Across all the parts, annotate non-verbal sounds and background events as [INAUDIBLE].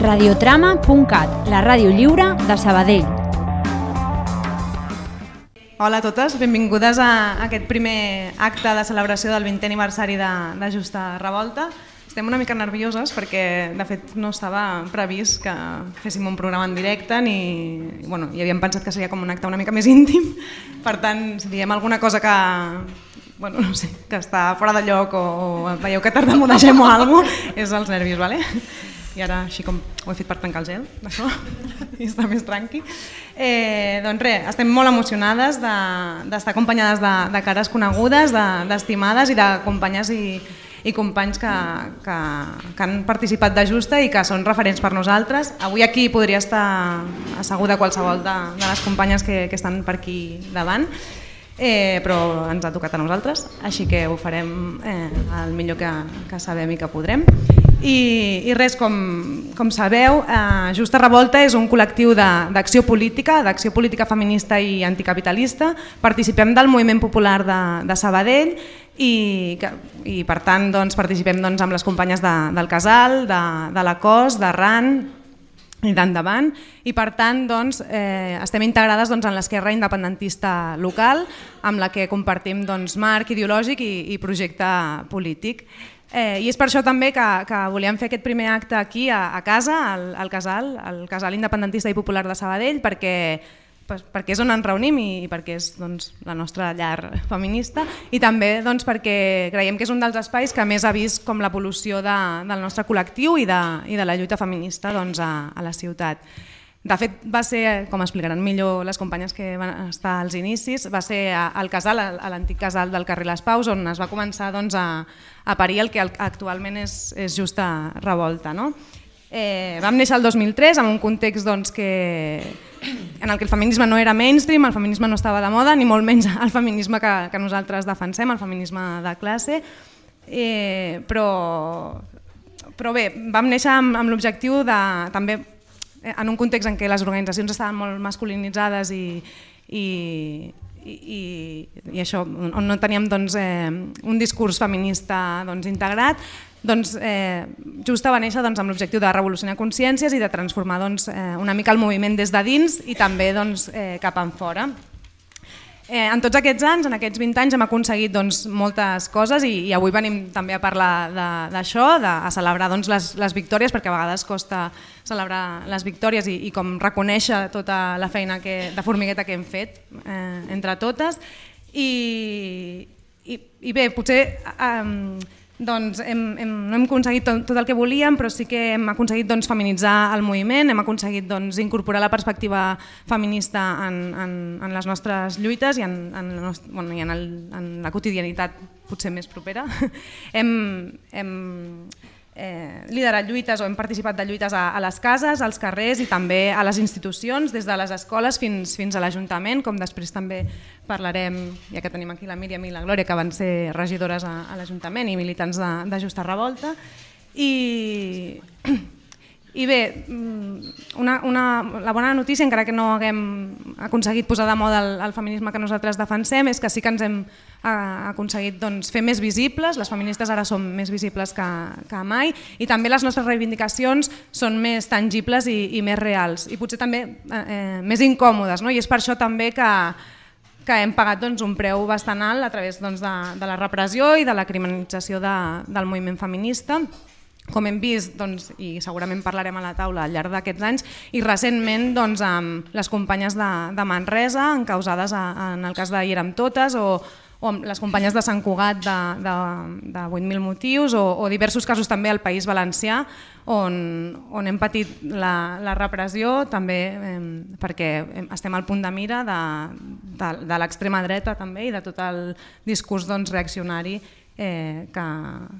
radiotrama.cat, la ràdio lliure de Sabadell. Hola a totes, benvingudes a aquest primer acte de celebració del 20è aniversari de, de Justa Revolta. Estem una mica nervioses perquè de fet no estava previst que féssim un programa en directe ni, bueno, i havíem pensat que seria com un acte una mica més íntim. Per tant, si diem alguna cosa que, bueno, no sé, que està fora de lloc o, o veieu que tardamodegem o alguna cosa, és els nervis, ¿vale? I ara així com ho he fet per tancar el gel, [LAUGHS] això, i està més tranqui. Eh, doncs res, estem molt emocionades d'estar de, acompanyades de, de cares conegudes, d'estimades de, i de companyes i, i companys que, que, que han participat de Justa i que són referents per nosaltres. Avui aquí podria estar asseguda qualsevol de, de les companyes que, que estan per aquí davant, eh, però ens ha tocat a nosaltres, així que ho farem eh, el millor que, que sabem i que podrem. I, i res, com, com sabeu, eh, Justa Revolta és un col·lectiu d'acció política, d'acció política feminista i anticapitalista. Participem del moviment popular de, de Sabadell i, que, i per tant doncs, participem doncs, amb les companyes de, del Casal, de, de la COS, de RAN, i d'endavant i per tant doncs, eh, estem integrades doncs, en l'esquerra independentista local amb la que compartim doncs, marc ideològic i, i projecte polític. Eh, I és per això també que, que volíem fer aquest primer acte aquí a, a casa, al, al Casal, al Casal Independentista i Popular de Sabadell, perquè perquè és on ens reunim i perquè és doncs, la nostra llar feminista i també doncs, perquè creiem que és un dels espais que més ha vist com l'evolució de, del nostre col·lectiu i de, i de la lluita feminista doncs, a, a la ciutat. De fet, va ser, com explicaran millor les companyes que van estar als inicis, va ser al casal, a l'antic casal del carrer Les Paus, on es va començar doncs, a, a parir el que actualment és, és justa revolta. No? Eh, vam néixer el 2003 en un context doncs, que, en el que el feminisme no era mainstream, el feminisme no estava de moda, ni molt menys el feminisme que, que nosaltres defensem, el feminisme de classe, eh, però, però bé, vam néixer amb, amb l'objectiu de també eh, en un context en què les organitzacions estaven molt masculinitzades i, i, i, i això, on no teníem doncs, eh, un discurs feminista doncs, integrat, doncs, eh, Justa va néixer doncs, amb l'objectiu de revolucionar consciències i de transformar doncs, eh, una mica el moviment des de dins i també doncs, eh, cap en fora. Eh, en tots aquests anys, en aquests 20 anys, hem aconseguit doncs, moltes coses i, i avui venim també a parlar d'això, a celebrar doncs, les, les victòries, perquè a vegades costa celebrar les victòries i, i com reconèixer tota la feina que, de formigueta que hem fet eh, entre totes. I, i, i bé, potser... Eh, doncs hem, hem, no hem aconseguit tot, tot el que volíem, però sí que hem aconseguit doncs, feminitzar el moviment, hem aconseguit doncs, incorporar la perspectiva feminista en, en, en les nostres lluites i en, en, la, nostra, bueno, i en, el, en la quotidianitat potser més propera. [LAUGHS] hem, hem, eh, liderat lluites o hem participat de lluites a, a les cases, als carrers i també a les institucions, des de les escoles fins, fins a l'Ajuntament, com després també parlarem, ja que tenim aquí la Míriam i la Glòria, que van ser regidores a, a l'Ajuntament i militants de, de Justa Revolta. I i bé, mm, una, una, la bona notícia, encara que no haguem aconseguit posar de moda el, el feminisme que nosaltres defensem, és que sí que ens hem a, aconseguit doncs, fer més visibles, les feministes ara som més visibles que, que mai, i també les nostres reivindicacions són més tangibles i, i més reals, i potser també eh, eh, més incòmodes, no? i és per això també que, que hem pagat doncs, un preu bastant alt a través doncs, de, de la repressió i de la criminalització de, del moviment feminista com hem vist, doncs, i segurament parlarem a la taula al llarg d'aquests anys, i recentment doncs, amb les companyes de, de Manresa, encausades a, en el cas de Hi érem totes, o, o amb les companyes de Sant Cugat de, de, de 8.000 motius, o, o diversos casos també al País Valencià, on, on hem patit la, la repressió, també eh, perquè estem al punt de mira de, de, de l'extrema dreta també i de tot el discurs doncs, reaccionari eh, que,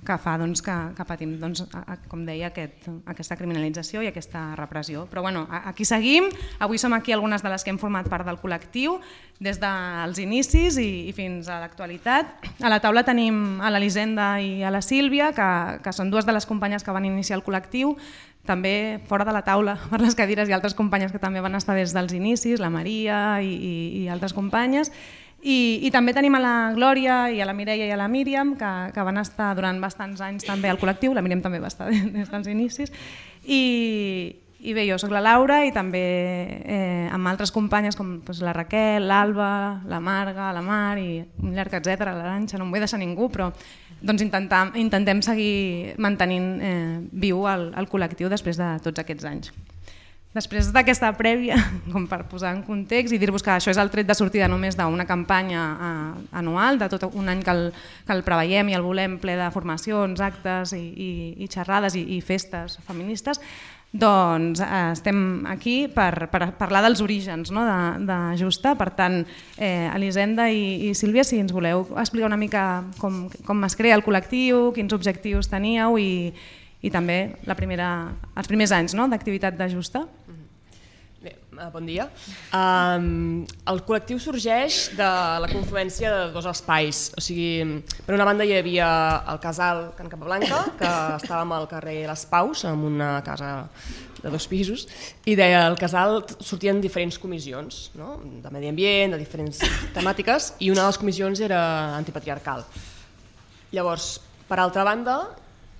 que fa doncs, que, que patim, doncs, a, a, com deia, aquest, aquesta criminalització i aquesta repressió. Però bueno, aquí seguim, avui som aquí algunes de les que hem format part del col·lectiu, des dels inicis i, i fins a l'actualitat. A la taula tenim a l'Elisenda i a la Sílvia, que, que són dues de les companyes que van iniciar el col·lectiu, també fora de la taula [LAUGHS] per les cadires i altres companyes que també van estar des dels inicis, la Maria i, i, i altres companyes, I, I també tenim a la Glòria i a la Mireia i a la Míriam, que, que van estar durant bastants anys també al col·lectiu, la Míriam també va estar [LAUGHS] des dels inicis, i, i bé, jo sóc la Laura i també eh, amb altres companyes com doncs, la Raquel, l'Alba, la Marga, la Mar i un llarg etc, l'Aranxa, no em vull deixar ningú, però doncs intentam, intentem seguir mantenint eh, viu el, el col·lectiu després de tots aquests anys. Després d'aquesta prèvia, [LAUGHS] com per posar en context i dir-vos que això és el tret de sortida només d'una campanya eh, anual, de tot un any que el, que el preveiem i el volem ple de formacions, actes i, i, i xerrades i, i festes feministes, doncs eh, estem aquí per, per parlar dels orígens no? de, de Justa. Per tant, eh, Elisenda i, i Sílvia, si ens voleu explicar una mica com, com es crea el col·lectiu, quins objectius teníeu i, i també la primera, els primers anys no? d'activitat de Justa. Eh, bon dia. Um, el col·lectiu sorgeix de la confluència de dos espais. O sigui, per una banda hi havia el casal Can Capablanca, que estàvem al carrer Les Paus, en una casa de dos pisos, i deia el casal sortien diferents comissions, no? de medi ambient, de diferents temàtiques, i una de les comissions era antipatriarcal. Llavors, per altra banda,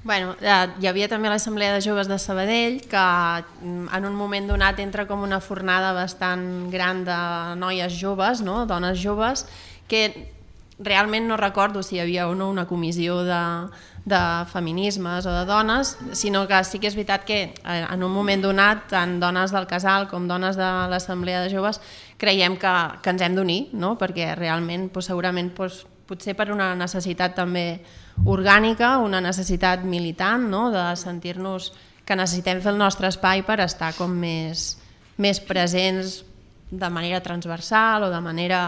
Bueno, eh, hi havia també l'Assemblea de Joves de Sabadell que mm, en un moment donat entra com una fornada bastant gran de noies joves, no? dones joves, que realment no recordo si hi havia o no una comissió de, de feminismes o de dones, sinó que sí que és veritat que eh, en un moment donat tant dones del casal com dones de l'Assemblea de Joves creiem que, que ens hem d'unir, no? perquè realment doncs, segurament doncs, potser per una necessitat també orgànica, una necessitat militant, no? de sentir-nos que necessitem fer el nostre espai per estar com més, més presents de manera transversal o de manera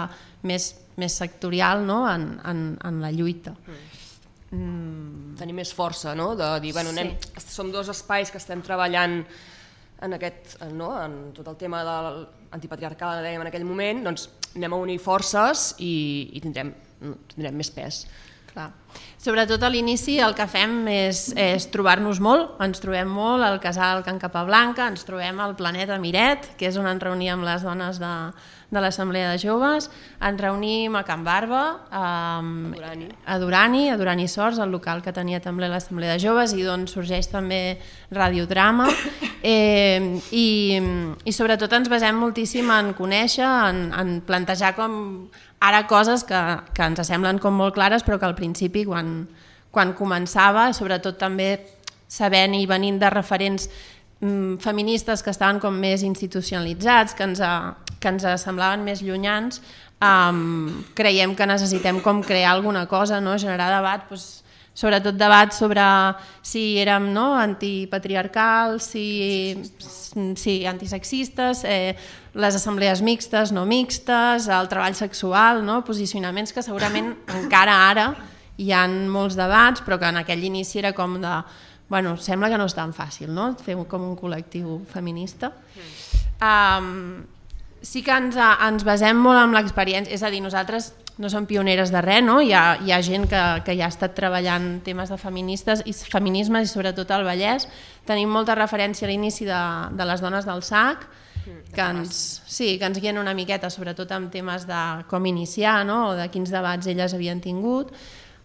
més, més sectorial no? en, en, en la lluita. Mm. Tenir més força, no? de dir, bueno, anem, sí. som dos espais que estem treballant en, aquest, no? en tot el tema de l'antipatriarcal, dèiem en aquell moment, doncs anem a unir forces i, i tindrem, tindrem més pes. Clar. Sobretot a l'inici el que fem és, és trobar-nos molt, ens trobem molt al casal Can Capablanca, ens trobem al Planeta Miret, que és on ens reuníem les dones de, de l'Assemblea de Joves, ens reunim a Can Barba, a, a Durani, a Durani, a Durani Sors, el local que tenia també l'Assemblea de Joves i d'on sorgeix també radiodrama. [LAUGHS] Eh, i, i sobretot ens basem moltíssim en conèixer, en, en plantejar com ara coses que, que ens semblen com molt clares però que al principi quan, quan començava, sobretot també sabent i venint de referents mm, feministes que estaven com més institucionalitzats, que ens, que ens semblaven més llunyans, um, creiem que necessitem com crear alguna cosa, no? generar debat, doncs, sobretot debat sobre si érem no, antipatriarcals, si, si antisexistes, eh, les assemblees mixtes, no mixtes, el treball sexual, no? posicionaments que segurament [COUGHS] encara ara hi han molts debats, però que en aquell inici era com de... Bueno, sembla que no és tan fàcil, no?, fer com un col·lectiu feminista. Um, sí que ens, ens basem molt en l'experiència, és a dir, nosaltres no som pioneres de res, no? hi, ha, hi ha gent que, que ja ha estat treballant temes de feministes i feminismes i sobretot al Vallès. Tenim molta referència a l'inici de, de les dones del SAC, que ens, sí, que ens guien una miqueta, sobretot amb temes de com iniciar, no? o de quins debats elles havien tingut.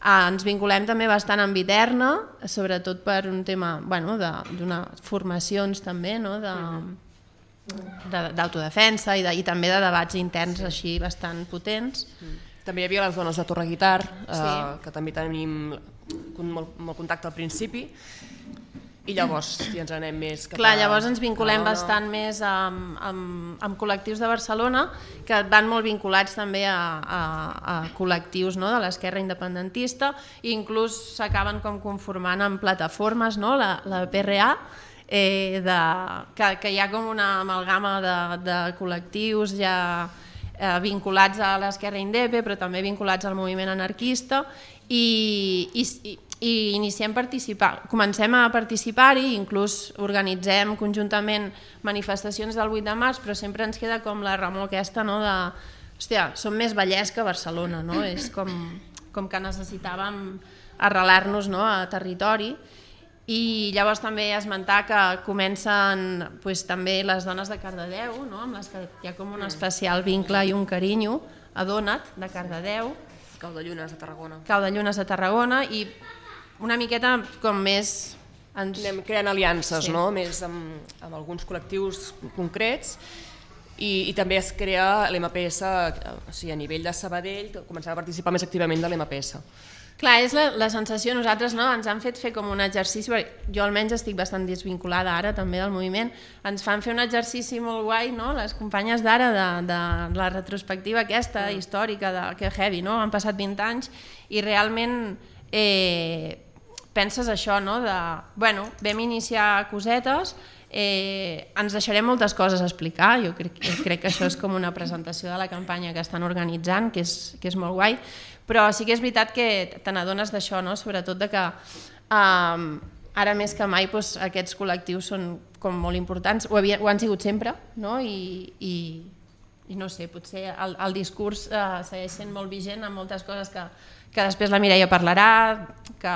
Ah, ens vinculem també bastant amb Viterna, sobretot per un tema bueno, d'una formacions també, no? de, d'autodefensa i, de, i també de debats interns sí. així bastant potents. També hi havia les dones de Torre Guitar, eh, sí. que també tenim molt, molt contacte al principi, i llavors si ens anem més cap Clar, llavors ens vinculem bastant més amb, amb, amb col·lectius de Barcelona que van molt vinculats també a, a, a col·lectius no, de l'esquerra independentista i inclús s'acaben com conformant en plataformes, no, la, la PRA, eh, de, que, que hi ha com una amalgama de, de col·lectius ja eh, vinculats a l'esquerra indepe però també vinculats al moviment anarquista i, i, i iniciem participar, comencem a participar-hi, inclús organitzem conjuntament manifestacions del 8 de març, però sempre ens queda com la remor aquesta no, de, hòstia, som més Vallès que Barcelona, no? és com, com que necessitàvem arrelar-nos no, a territori i llavors també esmentar que comencen pues, també les dones de Cardedeu, no? amb les que hi ha com un especial vincle i un carinyo, Adona't, de Cardedeu, Cau de Llunes, a Tarragona. Cau de Llunes a Tarragona i una miqueta com més... Ens... Anem creant aliances, Sí. no?, més amb, amb alguns col·lectius concrets i, i també es crea l'MPS o sigui, a nivell de Sabadell, començar a participar més activament de l'MPS. Clar, és la, la sensació, nosaltres no, ens han fet fer com un exercici, perquè jo almenys estic bastant desvinculada ara també del moviment, ens fan fer un exercici molt guai, no? les companyes d'ara de, de la retrospectiva aquesta, històrica, de, que heavy, no? han passat 20 anys, i realment eh, penses això, no? de, bueno, vam iniciar cosetes, eh, ens deixarem moltes coses a explicar, jo crec, crec que això és com una presentació de la campanya que estan organitzant, que és, que és molt guai, però sí que és veritat que te n'adones d'això, no? sobretot de que um, ara més que mai doncs, aquests col·lectius són com molt importants, ho, havia, ho han sigut sempre, no? I, i, i no sé, potser el, el discurs eh, segueix sent molt vigent amb moltes coses que, que després la Mireia parlarà, que,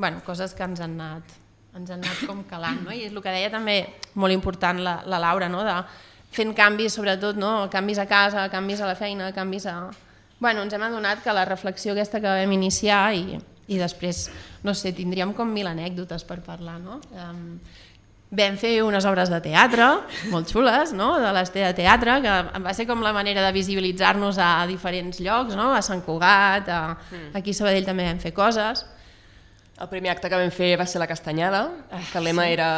bueno, coses que ens han anat, ens han anat com calant, no? i és el que deia també molt important la, la Laura, no? de fent canvis sobretot, no? canvis a casa, canvis a la feina, canvis a... Bueno, ens hem adonat que la reflexió aquesta que vam iniciar i, i després, no sé, tindríem com mil anècdotes per parlar, no? Um, vam fer unes obres de teatre molt xules, no? de l'Este de Teatre, que va ser com la manera de visibilitzar-nos a diferents llocs, no? a Sant Cugat, a, aquí a Sabadell també vam fer coses. El primer acte que vam fer va ser la castanyada, que el lema era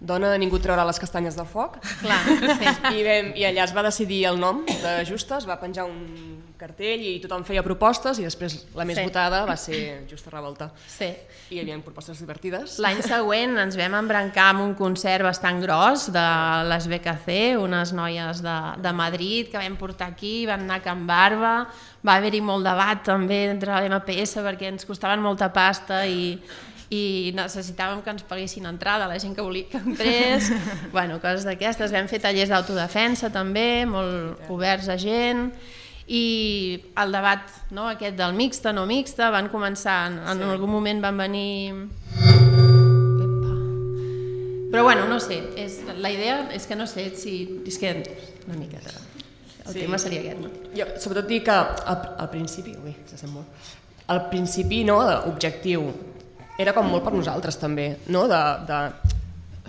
dona, ningú traurà les castanyes del foc. Clar, sí. I, vam, I allà es va decidir el nom de Justa, es va penjar un cartell i tothom feia propostes i després la més Sí. votada va ser Justa Revolta. sí. I hi havia propostes divertides. L'any següent ens vam embrancar amb un concert bastant gros de les BKC, unes noies de, de Madrid que vam portar aquí, van anar a Can Barba, va haver-hi molt debat també entre l'MPS perquè ens costaven molta pasta i, i necessitàvem que ens paguessin entrada la gent que volia que entrés, [LAUGHS] bueno, coses d'aquestes. Vam fer tallers d'autodefensa també, molt oberts a gent, i el debat no, aquest del mixta, no mixta, van començar, en, en algun moment van venir Epa. Però bueno, no sé, és, la idea és que no sé si... És que una miqueta... El Sí. sí. tema seria aquest, no? Jo, sobretot dic que al, al principi, ui, se sent molt, al principi, no, objectiu, era com molt per nosaltres també, no, de, de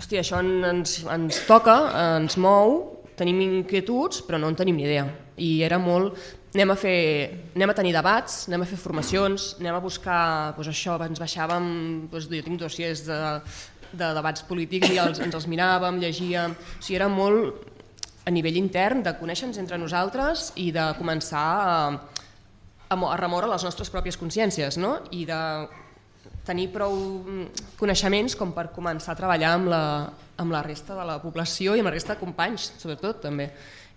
hòstia, això ens, ens toca, ens mou, tenim inquietuds, però no en tenim ni idea. I era molt, anem a, fer, anem a tenir debats, anem a fer formacions, anem a buscar, doncs això, ens baixàvem, doncs, jo tinc dossiers de, de debats polítics i els, ens els miràvem, llegíem, o sigui, era molt a nivell intern de conèixer-nos entre nosaltres i de començar a, a, mo- a remoure les nostres pròpies consciències no? i de tenir prou mm, coneixements com per començar a treballar amb la, amb la resta de la població i amb la resta de companys, sobretot també.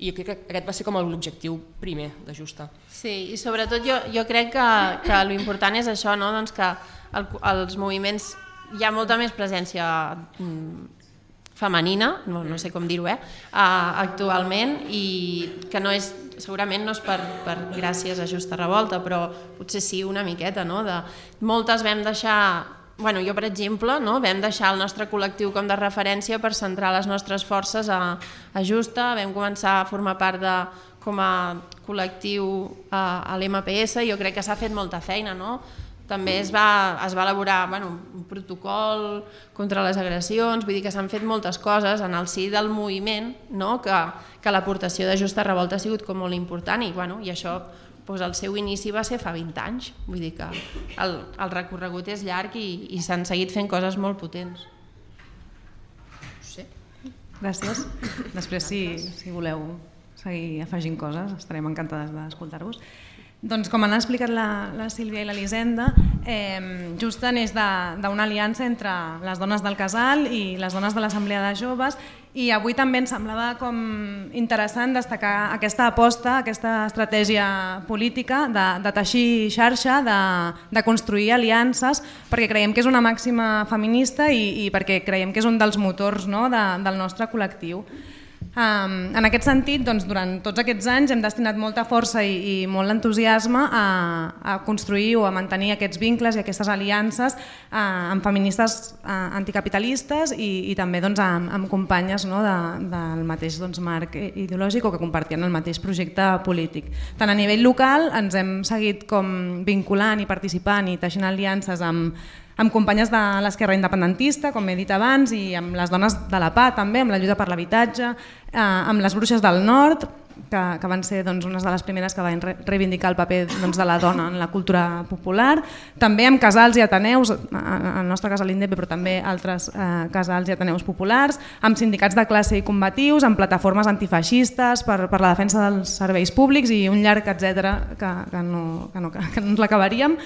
I crec que aquest va ser com l'objectiu primer de Justa. Sí, i sobretot jo, jo crec que, que l'important és això, no? doncs que el, els moviments hi ha molta més presència mm, femenina, no, no sé com dir-ho, eh, uh, actualment, i que no és, segurament no és per, per gràcies a Justa Revolta, però potser sí una miqueta, no? De, moltes vam deixar Bueno, jo, per exemple, no, vam deixar el nostre col·lectiu com de referència per centrar les nostres forces a, a Justa, vam començar a formar part de, com a col·lectiu a, a l'MPS, jo crec que s'ha fet molta feina, no? També es va, es va elaborar bueno, un protocol contra les agressions, vull dir que s'han fet moltes coses en el si del moviment, no? que, que l'aportació de Justa Revolta ha sigut com molt important i, bueno, i això doncs el seu inici va ser fa 20 anys, vull dir que el, el recorregut és llarg i, i s'han seguit fent coses molt potents. Sí. Gràcies. [LAUGHS] Després, si, si voleu seguir afegint coses, estarem encantades d'escoltar-vos. Doncs com han explicat la, la Sílvia i l'Elisenda, eh, Justa de- d'una aliança entre les dones del casal i les dones de l'Assemblea de Joves i avui també ens semblava com interessant destacar aquesta aposta, aquesta estratègia política de, de teixir xarxa, de, de construir aliances, perquè creiem que és una màxima feminista i, i perquè creiem que és un dels motors no, de, del nostre col·lectiu. Um, en aquest sentit, doncs, durant tots aquests anys hem destinat molta força i, i molt entusiasme a, a construir o a mantenir aquests vincles i aquestes aliances uh, amb feministes uh, anticapitalistes i, i també doncs, amb, amb companyes no, de, del mateix doncs, marc ideològic o que compartien el mateix projecte polític. Tant a nivell local ens hem seguit com vinculant i participant i teixint aliances amb amb companyes de l'esquerra independentista, com he dit abans, i amb les dones de la PA també, amb la lluita per l'habitatge, eh, amb les bruixes del nord, que, que van ser doncs, unes de les primeres que van re reivindicar el paper doncs, de la dona en la cultura popular, també amb casals i ateneus, en el nostre cas a l'INDEP, però també altres eh, casals i ateneus populars, amb sindicats de classe i combatius, amb plataformes antifeixistes per, per la defensa dels serveis públics i un llarg etc que, que, no, que, no, que no ens l'acabaríem.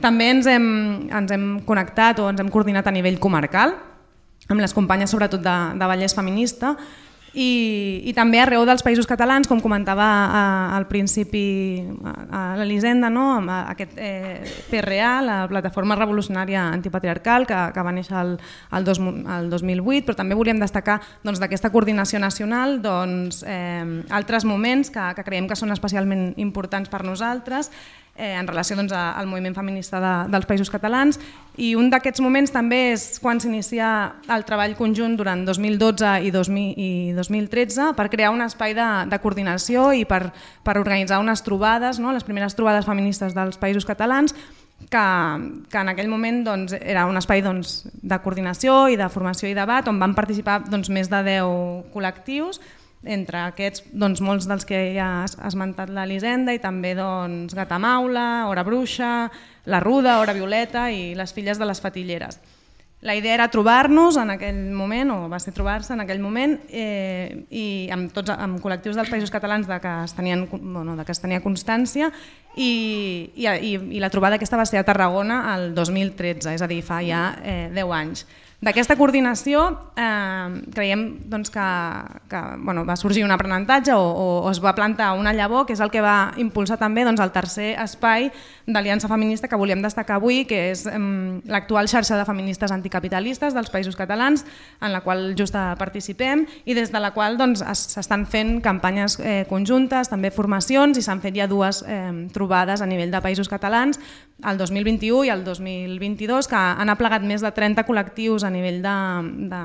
També ens hem, ens hem connectat o ens hem coordinat a nivell comarcal, amb les companyes sobretot de, de Vallès Feminista, i, i també arreu dels països catalans, com comentava a, al principi a l'Elisenda, no? amb aquest eh, PRA, la Plataforma Revolucionària Antipatriarcal, que, que va néixer el, el, dos, el 2008, però també volíem destacar doncs, d'aquesta doncs, coordinació nacional doncs, eh, altres moments que, que creiem que són especialment importants per nosaltres, eh, en relació doncs, al moviment feminista de, dels països catalans i un d'aquests moments també és quan s'inicia el treball conjunt durant 2012 i, 2000, i 2013 per crear un espai de, de coordinació i per, per organitzar unes trobades, no? les primeres trobades feministes dels països catalans que, que en aquell moment doncs, era un espai doncs, de coordinació i de formació i debat on van participar doncs, més de 10 col·lectius entre aquests, doncs, molts dels que ja has esmentat l'Elisenda i també doncs, Gata Maula, Hora Bruixa, La Ruda, Hora Violeta i les filles de les fatilleres. La idea era trobar-nos en aquell moment, o va ser trobar-se en aquell moment, eh, i amb, tots, amb col·lectius dels països catalans de que es, tenien, bueno, de que es tenia constància, i, i, i la trobada aquesta va ser a Tarragona el 2013, és a dir, fa ja eh, 10 anys. D'aquesta coordinació eh, creiem doncs, que, que bueno, va sorgir un aprenentatge o, o, o es va plantar una llavor que és el que va impulsar també doncs, el tercer espai d'Aliança Feminista que volíem destacar avui, que és eh, l'actual xarxa de feministes anticapitalistes dels països catalans, en la qual just participem i des de la qual doncs, s'estan fent campanyes eh, conjuntes, també formacions i s'han fet ja dues eh, trobades a nivell de països catalans el 2021 i el 2022, que han aplegat més de 30 col·lectius a nivell de, de,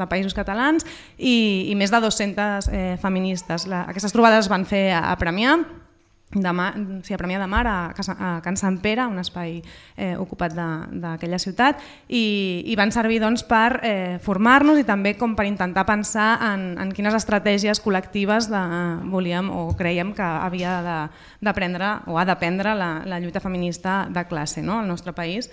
de països catalans i, i més de 200 eh, feministes. La, aquestes trobades es van fer a, a Premià, de mar, sí, a Premià de Mar, a, a Can Sant Pere, un espai eh, ocupat d'aquella ciutat, i, i van servir doncs, per eh, formar-nos i també com per intentar pensar en, en quines estratègies col·lectives de, volíem o creiem que havia d'aprendre o ha d'aprendre la, la lluita feminista de classe no? al nostre país.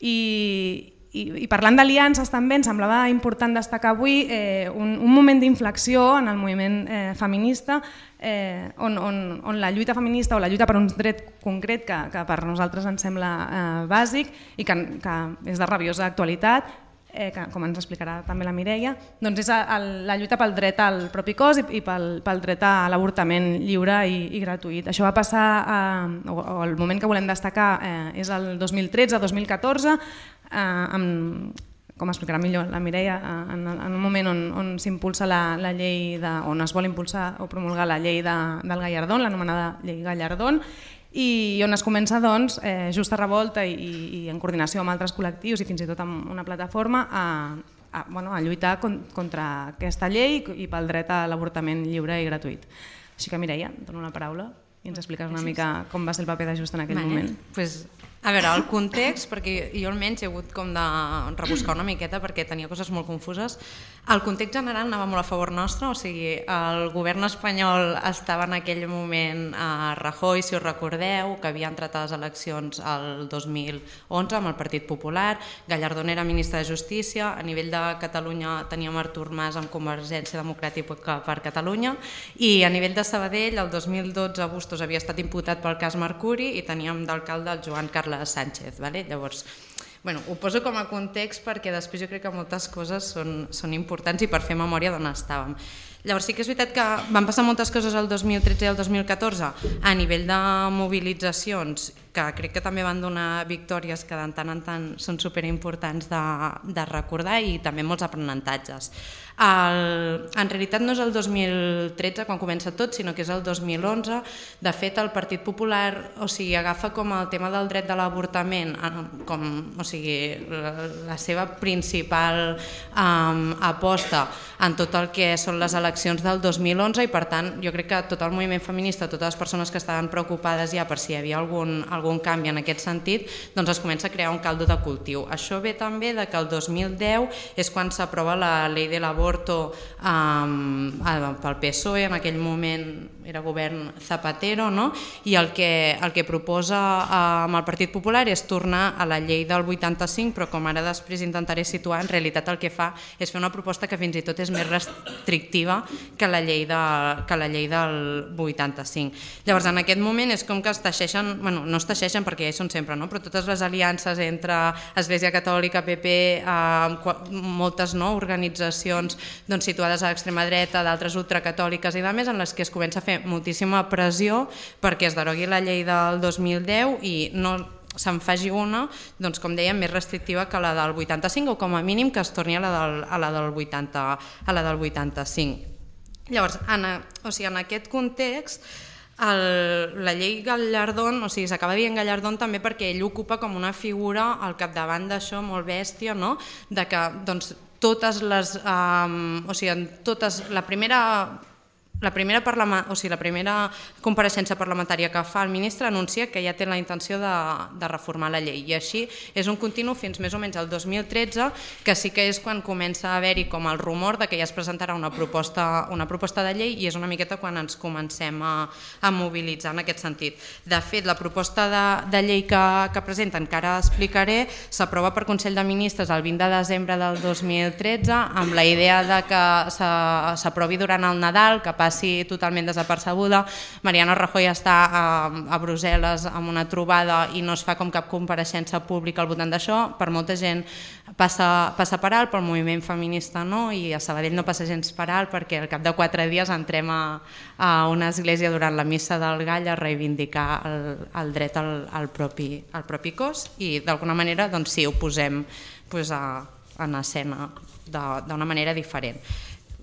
I, i, i parlant d'aliances també em semblava important destacar avui eh, un, un moment d'inflexió en el moviment eh, feminista eh, on, on, on la lluita feminista o la lluita per un dret concret que, que per nosaltres ens sembla eh, bàsic i que, que és de rabiosa actualitat eh, que, com ens explicarà també la Mireia, doncs és el, la lluita pel dret al propi cos i, i pel, pel dret a l'avortament lliure i, i gratuït. Això va passar, eh, o, o el moment que volem destacar eh, és el 2013-2014, eh, amb, com explicarà millor la Mireia, eh, en, en un moment on, on s'impulsa la, la llei, de, on es vol impulsar o promulgar la llei de, del Gallardón, l'anomenada llei Gallardón, i on es comença doncs, eh, just a revolta i, i en coordinació amb altres col·lectius i fins i tot amb una plataforma a, a, bueno, a lluitar con, contra aquesta llei i pel dret a l'avortament lliure i gratuït. Així que Mireia, dono la paraula i ens expliques una mica com va ser el paper de Just en aquell vale. moment. Pues a veure, el context, perquè jo almenys he hagut com de rebuscar una miqueta perquè tenia coses molt confuses. El context general anava molt a favor nostre, o sigui, el govern espanyol estava en aquell moment a Rajoy, si us recordeu, que havia entrat a les eleccions el 2011 amb el Partit Popular, Gallardón era ministre de Justícia, a nivell de Catalunya teníem Artur Mas amb Convergència Democràtica per Catalunya, i a nivell de Sabadell, el 2012 Bustos havia estat imputat pel cas Mercuri i teníem d'alcalde el Joan Carles Sánchez. Vale? Llavors, bueno, ho poso com a context perquè després jo crec que moltes coses són, són importants i per fer memòria d'on estàvem. Llavors sí que és veritat que van passar moltes coses el 2013 i el 2014 a nivell de mobilitzacions que crec que també van donar victòries que de tant en tant són superimportants de, de recordar i també molts aprenentatges. El, en realitat no és el 2013 quan comença tot, sinó que és el 2011. De fet, el Partit Popular o sigui, agafa com el tema del dret de l'avortament com o sigui, la, la seva principal um, aposta en tot el que són les eleccions del 2011 i per tant jo crec que tot el moviment feminista, totes les persones que estaven preocupades ja per si hi havia algun, algun canvi en aquest sentit, doncs es comença a crear un caldo de cultiu. Això ve també de que el 2010 és quan s'aprova la llei de l'avorto um, pel PSOE, en aquell moment era govern Zapatero, no? i el que, el que proposa uh, amb el Partit Popular és tornar a la llei del 85, però com ara després intentaré situar, en realitat el que fa és fer una proposta que fins i tot és més restrictiva que la llei, de, que la llei del 85. Llavors, en aquest moment és com que es teixeixen, bueno, no es teixeixen perquè ja hi són sempre, no? però totes les aliances entre Església Catòlica, PP, eh, moltes no, organitzacions doncs, situades a l'extrema dreta, d'altres ultracatòliques i més, en les que es comença a fer moltíssima pressió perquè es derogui la llei del 2010 i no se'n faci una, doncs, com dèiem, més restrictiva que la del 85 o com a mínim que es torni a la del, a la del, 80, a la del 85. Llavors, en, o sigui, en aquest context, el, la llei Gallardón, o sigui, s'acaba dient Gallardón també perquè ell ocupa com una figura al capdavant d'això molt bèstia, no? de que doncs, totes les, um, o sigui, totes, la primera la primera, o sigui, la primera compareixença parlamentària que fa el ministre anuncia que ja té la intenció de, de reformar la llei i així és un continu fins més o menys al 2013 que sí que és quan comença a haver-hi com el rumor de que ja es presentarà una proposta, una proposta de llei i és una miqueta quan ens comencem a, a mobilitzar en aquest sentit. De fet, la proposta de, de llei que, que presenten, que ara explicaré, s'aprova per Consell de Ministres el 20 de desembre del 2013 amb la idea de que s'aprovi durant el Nadal, que passi passi totalment desapercebuda. Mariano Rajoy està a, a Brussel·les amb una trobada i no es fa com cap compareixença pública al voltant d'això. Per molta gent passa, passa per alt, pel moviment feminista no, i a Sabadell no passa gens per alt perquè al cap de quatre dies entrem a, a una església durant la missa del Gall a reivindicar el, el dret al, al, propi, al propi cos i d'alguna manera doncs, sí, ho posem pues, a, en escena d'una manera diferent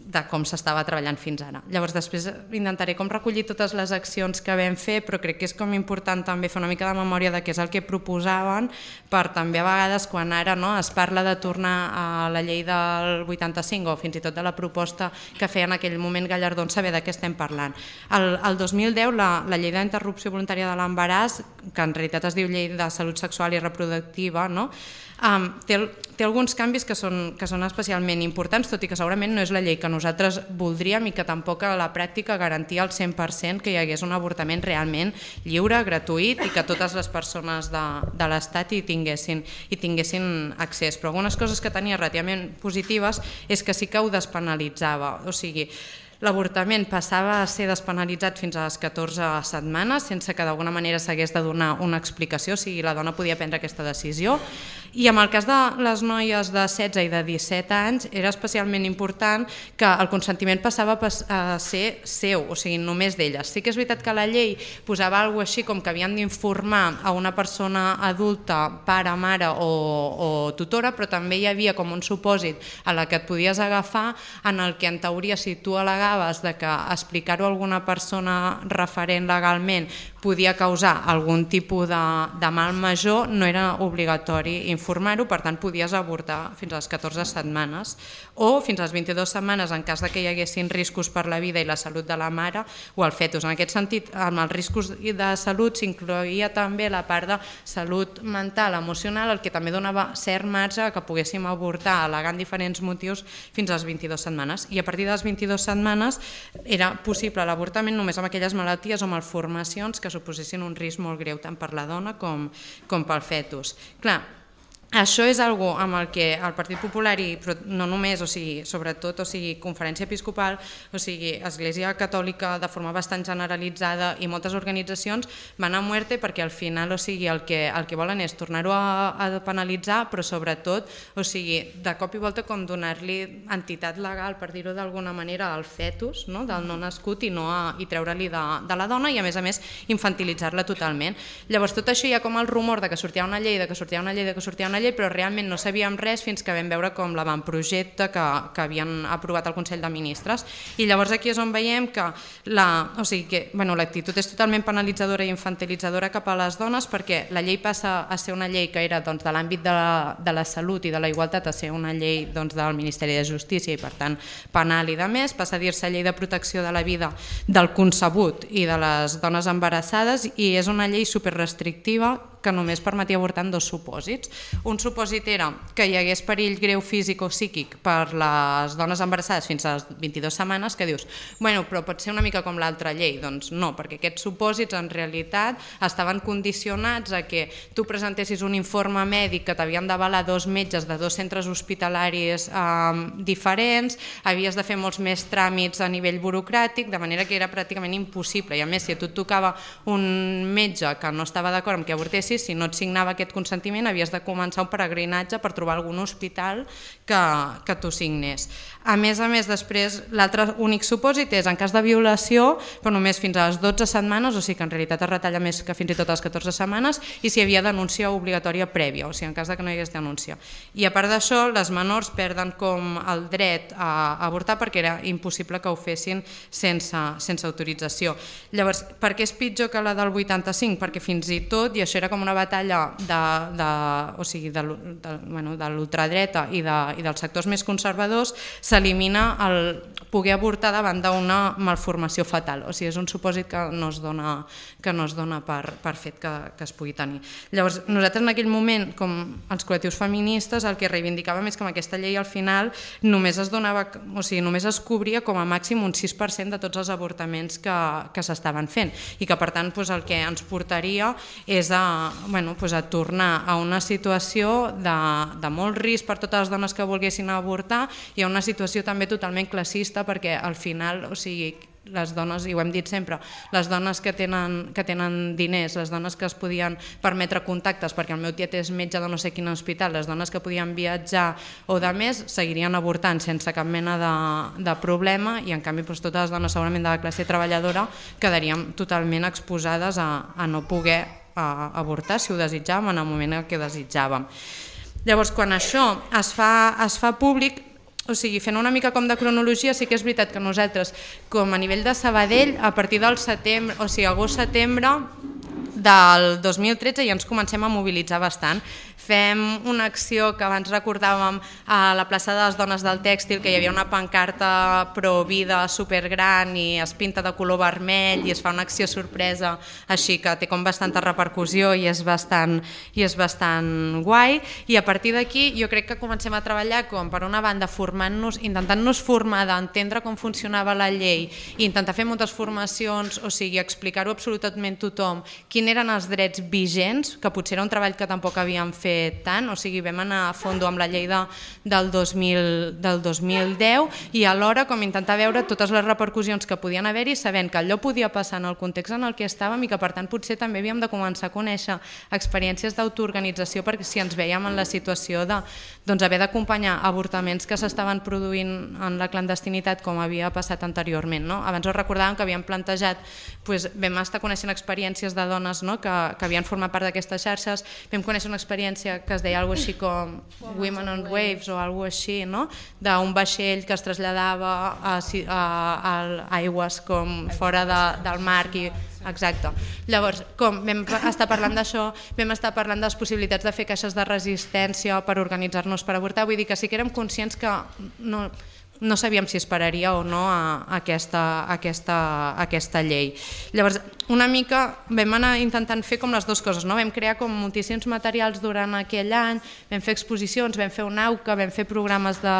de com s'estava treballant fins ara. Llavors després intentaré com recollir totes les accions que vam fer, però crec que és com important també fer una mica de memòria de què és el que proposaven, per també a vegades quan ara no, es parla de tornar a la llei del 85 o fins i tot de la proposta que feia en aquell moment Gallardón saber de què estem parlant. El, el 2010 la, la llei d'interrupció voluntària de l'embaràs, que en realitat es diu llei de salut sexual i reproductiva, no? Um, té, té alguns canvis que són, que són especialment importants, tot i que segurament no és la llei que nosaltres voldríem i que tampoc a la pràctica garantia al 100% que hi hagués un avortament realment lliure, gratuït i que totes les persones de, de l'Estat hi tinguessin, hi tinguessin accés. Però algunes coses que tenia relativament positives és que sí que ho despenalitzava, o sigui, L'avortament passava a ser despenalitzat fins a les 14 setmanes sense que d'alguna manera s'hagués de donar una explicació, o sigui, la dona podia prendre aquesta decisió. I en el cas de les noies de 16 i de 17 anys era especialment important que el consentiment passava a ser seu, o sigui, només d'elles. Sí que és veritat que la llei posava alguna així com que havien d'informar a una persona adulta, pare, mare o, o tutora, però també hi havia com un supòsit a la que et podies agafar en el que en teoria si tu al·legaves comentaves de que explicar-ho a alguna persona referent legalment podia causar algun tipus de, de mal major, no era obligatori informar-ho, per tant podies avortar fins a les 14 setmanes o fins a les 22 setmanes en cas de que hi haguessin riscos per la vida i la salut de la mare o el fetus. En aquest sentit, amb els riscos de salut s'incloïa també la part de salut mental, emocional, el que també donava cert marge que poguéssim avortar al·legant diferents motius fins a les 22 setmanes. I a partir de les 22 setmanes era possible l'avortament només amb aquelles malalties o malformacions que que suposessin un risc molt greu tant per la dona com, com pel fetus. Clar, això és algo amb el que el Partit Popular i no només, o sigui, sobretot, o sigui, Conferència Episcopal, o sigui, Església Catòlica de forma bastant generalitzada i moltes organitzacions van a muerte perquè al final, o sigui, el que, el que volen és tornar-ho a, a penalitzar, però sobretot, o sigui, de cop i volta com donar-li entitat legal, per dir-ho d'alguna manera, al fetus, no? del no nascut i, no a, i treure-li de, de la dona i a més a més infantilitzar-la totalment. Llavors tot això hi ha com el rumor de que sortia una llei, de que sortia una llei, de que sortia una llei, però realment no sabíem res fins que vam veure com l'avantprojecte que, que havien aprovat el Consell de Ministres. I llavors aquí és on veiem que la, o sigui que, bueno, l'actitud és totalment penalitzadora i infantilitzadora cap a les dones perquè la llei passa a ser una llei que era doncs, de l'àmbit de, la, de la salut i de la igualtat a ser una llei doncs, del Ministeri de Justícia i per tant penal i de més, passa a dir-se llei de protecció de la vida del concebut i de les dones embarassades i és una llei superrestrictiva que només permetia avortar en dos supòsits. Un supòsit era que hi hagués perill greu físic o psíquic per les dones embarassades fins a les 22 setmanes, que dius, bueno, però pot ser una mica com l'altra llei. Doncs no, perquè aquests supòsits en realitat estaven condicionats a que tu presentessis un informe mèdic que t'havien d'avalar dos metges de dos centres hospitalaris eh, diferents, havies de fer molts més tràmits a nivell burocràtic, de manera que era pràcticament impossible. I a més, si a tu et tocava un metge que no estava d'acord amb que avortés processis, si no et signava aquest consentiment, havies de començar un peregrinatge per trobar algun hospital que, que t'ho signés. A més a més, després, l'altre únic supòsit és en cas de violació, però només fins a les 12 setmanes, o sigui que en realitat es retalla més que fins i tot a les 14 setmanes, i si hi havia denúncia obligatòria prèvia, o sigui, en cas de que no hi hagués denúncia. I a part d'això, les menors perden com el dret a avortar perquè era impossible que ho fessin sense, sense autorització. Llavors, per què és pitjor que la del 85? Perquè fins i tot, i això era com una batalla de, de, o sigui, de, de, bueno, de l'ultradreta i, de, i dels sectors més conservadors, s'elimina el poder avortar davant d'una malformació fatal. O sigui, és un supòsit que no es dona, que no es dona per, per fet que, que es pugui tenir. Llavors, nosaltres en aquell moment, com els col·lectius feministes, el que reivindicàvem és que amb aquesta llei al final només es donava, o sigui, només es cobria com a màxim un 6% de tots els avortaments que, que s'estaven fent i que per tant doncs, el que ens portaria és a, bueno, pues a tornar a una situació de, de molt risc per totes les dones que volguessin avortar i a una situació també totalment classista perquè al final, o sigui, les dones, i ho hem dit sempre, les dones que tenen, que tenen diners, les dones que es podien permetre contactes, perquè el meu tiet és metge de no sé quin hospital, les dones que podien viatjar o de més, seguirien avortant sense cap mena de, de problema i en canvi doncs, totes les dones segurament de la classe treballadora quedaríem totalment exposades a, a no poder a avortar si ho desitjàvem en el moment en què desitjàvem. Llavors, quan això es fa, es fa públic, o sigui, fent una mica com de cronologia, sí que és veritat que nosaltres, com a nivell de Sabadell, a partir del setembre, o sigui, agost-setembre del 2013 ja ens comencem a mobilitzar bastant fem una acció que abans recordàvem a la plaça de les Dones del Tèxtil, que hi havia una pancarta pro vida supergran i es pinta de color vermell i es fa una acció sorpresa, així que té com bastanta repercussió i és bastant, i és bastant guai. I a partir d'aquí jo crec que comencem a treballar com per una banda formant-nos, intentant-nos formar d'entendre com funcionava la llei i intentar fer moltes formacions, o sigui, explicar-ho absolutament tothom, quin eren els drets vigents, que potser era un treball que tampoc havíem fet fet tant, o sigui, vam anar a fondo amb la llei de, del, 2000, del 2010 i alhora com intentar veure totes les repercussions que podien haver-hi sabent que allò podia passar en el context en el que estàvem i que per tant potser també havíem de començar a conèixer experiències d'autoorganització perquè si ens veiem en la situació de doncs, haver d'acompanyar avortaments que s'estaven produint en la clandestinitat com havia passat anteriorment. No? Abans ho recordàvem que havíem plantejat, doncs, vam estar coneixent experiències de dones no? que, que havien format part d'aquestes xarxes, vam conèixer una experiència experiència que es deia alguna així com Women on Waves o alguna així, no? d'un vaixell que es traslladava a, a, a aigües com fora de, del mar i Exacte. Llavors, com vam estar parlant d'això, vam estar parlant de les possibilitats de fer caixes de resistència per organitzar-nos per avortar, vull dir que sí que érem conscients que no, no sabíem si esperaria o no a, aquesta, a aquesta, a aquesta llei. Llavors, una mica vam anar intentant fer com les dues coses, no? vam crear com moltíssims materials durant aquell any, vam fer exposicions, vam fer un AUCA, vam fer programes de,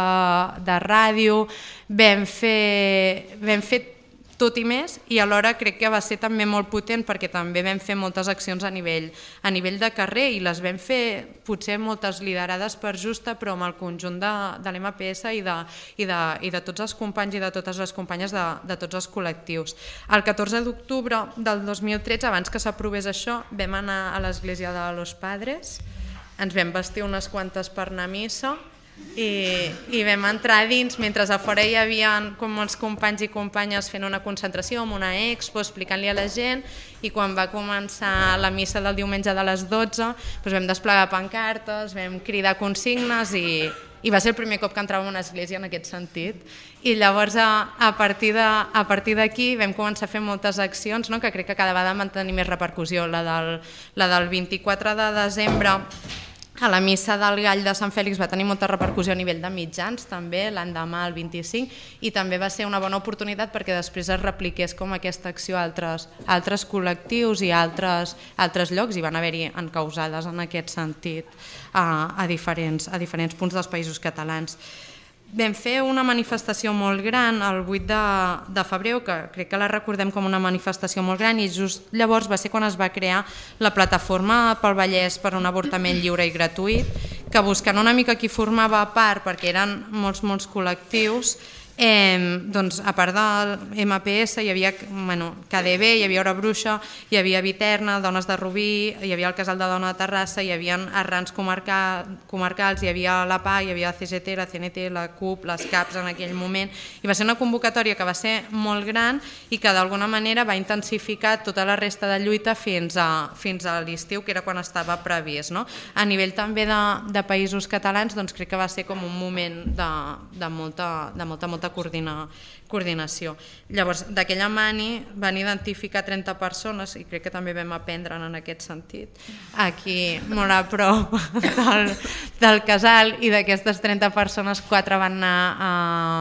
de ràdio, vam fer, vam fer tot i més, i alhora crec que va ser també molt potent perquè també vam fer moltes accions a nivell, a nivell de carrer i les vam fer potser moltes liderades per Justa però amb el conjunt de, de l'MPS i, de, i, de, i de tots els companys i de totes les companyes de, de tots els col·lectius. El 14 d'octubre del 2013, abans que s'aprovés això, vam anar a l'església de Los Padres, ens vam vestir unes quantes per anar a missa i, i vam entrar dins mentre a fora hi havia com els companys i companyes fent una concentració amb una expo explicant-li a la gent i quan va començar la missa del diumenge de les 12 doncs vam desplegar pancartes, vam cridar consignes i, i va ser el primer cop que entràvem a una església en aquest sentit i llavors a, a partir d'aquí vam començar a fer moltes accions no? que crec que cada vegada van tenir més repercussió la del, la del 24 de desembre a la missa del Gall de Sant Fèlix va tenir molta repercussió a nivell de mitjans, també, l'endemà, el 25, i també va ser una bona oportunitat perquè després es repliqués com aquesta acció a altres, altres col·lectius i altres, altres llocs, i van haver-hi encausades en aquest sentit a, a, diferents, a diferents punts dels països catalans. Vam fer una manifestació molt gran el 8 de, de febrer, que crec que la recordem com una manifestació molt gran, i just llavors va ser quan es va crear la plataforma pel Vallès per un avortament lliure i gratuït, que buscant una mica qui formava part, perquè eren molts, molts col·lectius, Eh, doncs, a part del MPS hi havia bueno, KDB, hi havia Hora Bruixa, hi havia Viterna, Dones de Rubí, hi havia el Casal de Dona de Terrassa, hi havia arrans comarca, comarcals, hi havia la PA, hi havia la CGT, la CNT, la CUP, les CAPs en aquell moment, i va ser una convocatòria que va ser molt gran i que d'alguna manera va intensificar tota la resta de lluita fins a, fins a l'estiu, que era quan estava previst. No? A nivell també de, de països catalans, doncs crec que va ser com un moment de, de molta, de molta, molta coordinar, coordinació. Llavors, d'aquella mani van identificar 30 persones, i crec que també vam aprendre en aquest sentit, aquí molt a prop del, del casal, i d'aquestes 30 persones, quatre van anar a,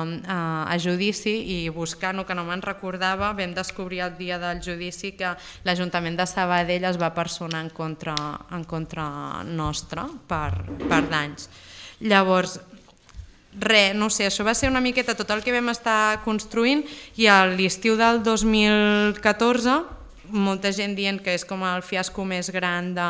a, a judici, i buscant-ho, que no me'n recordava, vam descobrir el dia del judici que l'Ajuntament de Sabadell es va personar en contra, en contra nostra per, per danys. Llavors, Re, no sé, això va ser una miqueta tot el que vam estar construint i a l'estiu del 2014 molta gent dient que és com el fiasco més gran de,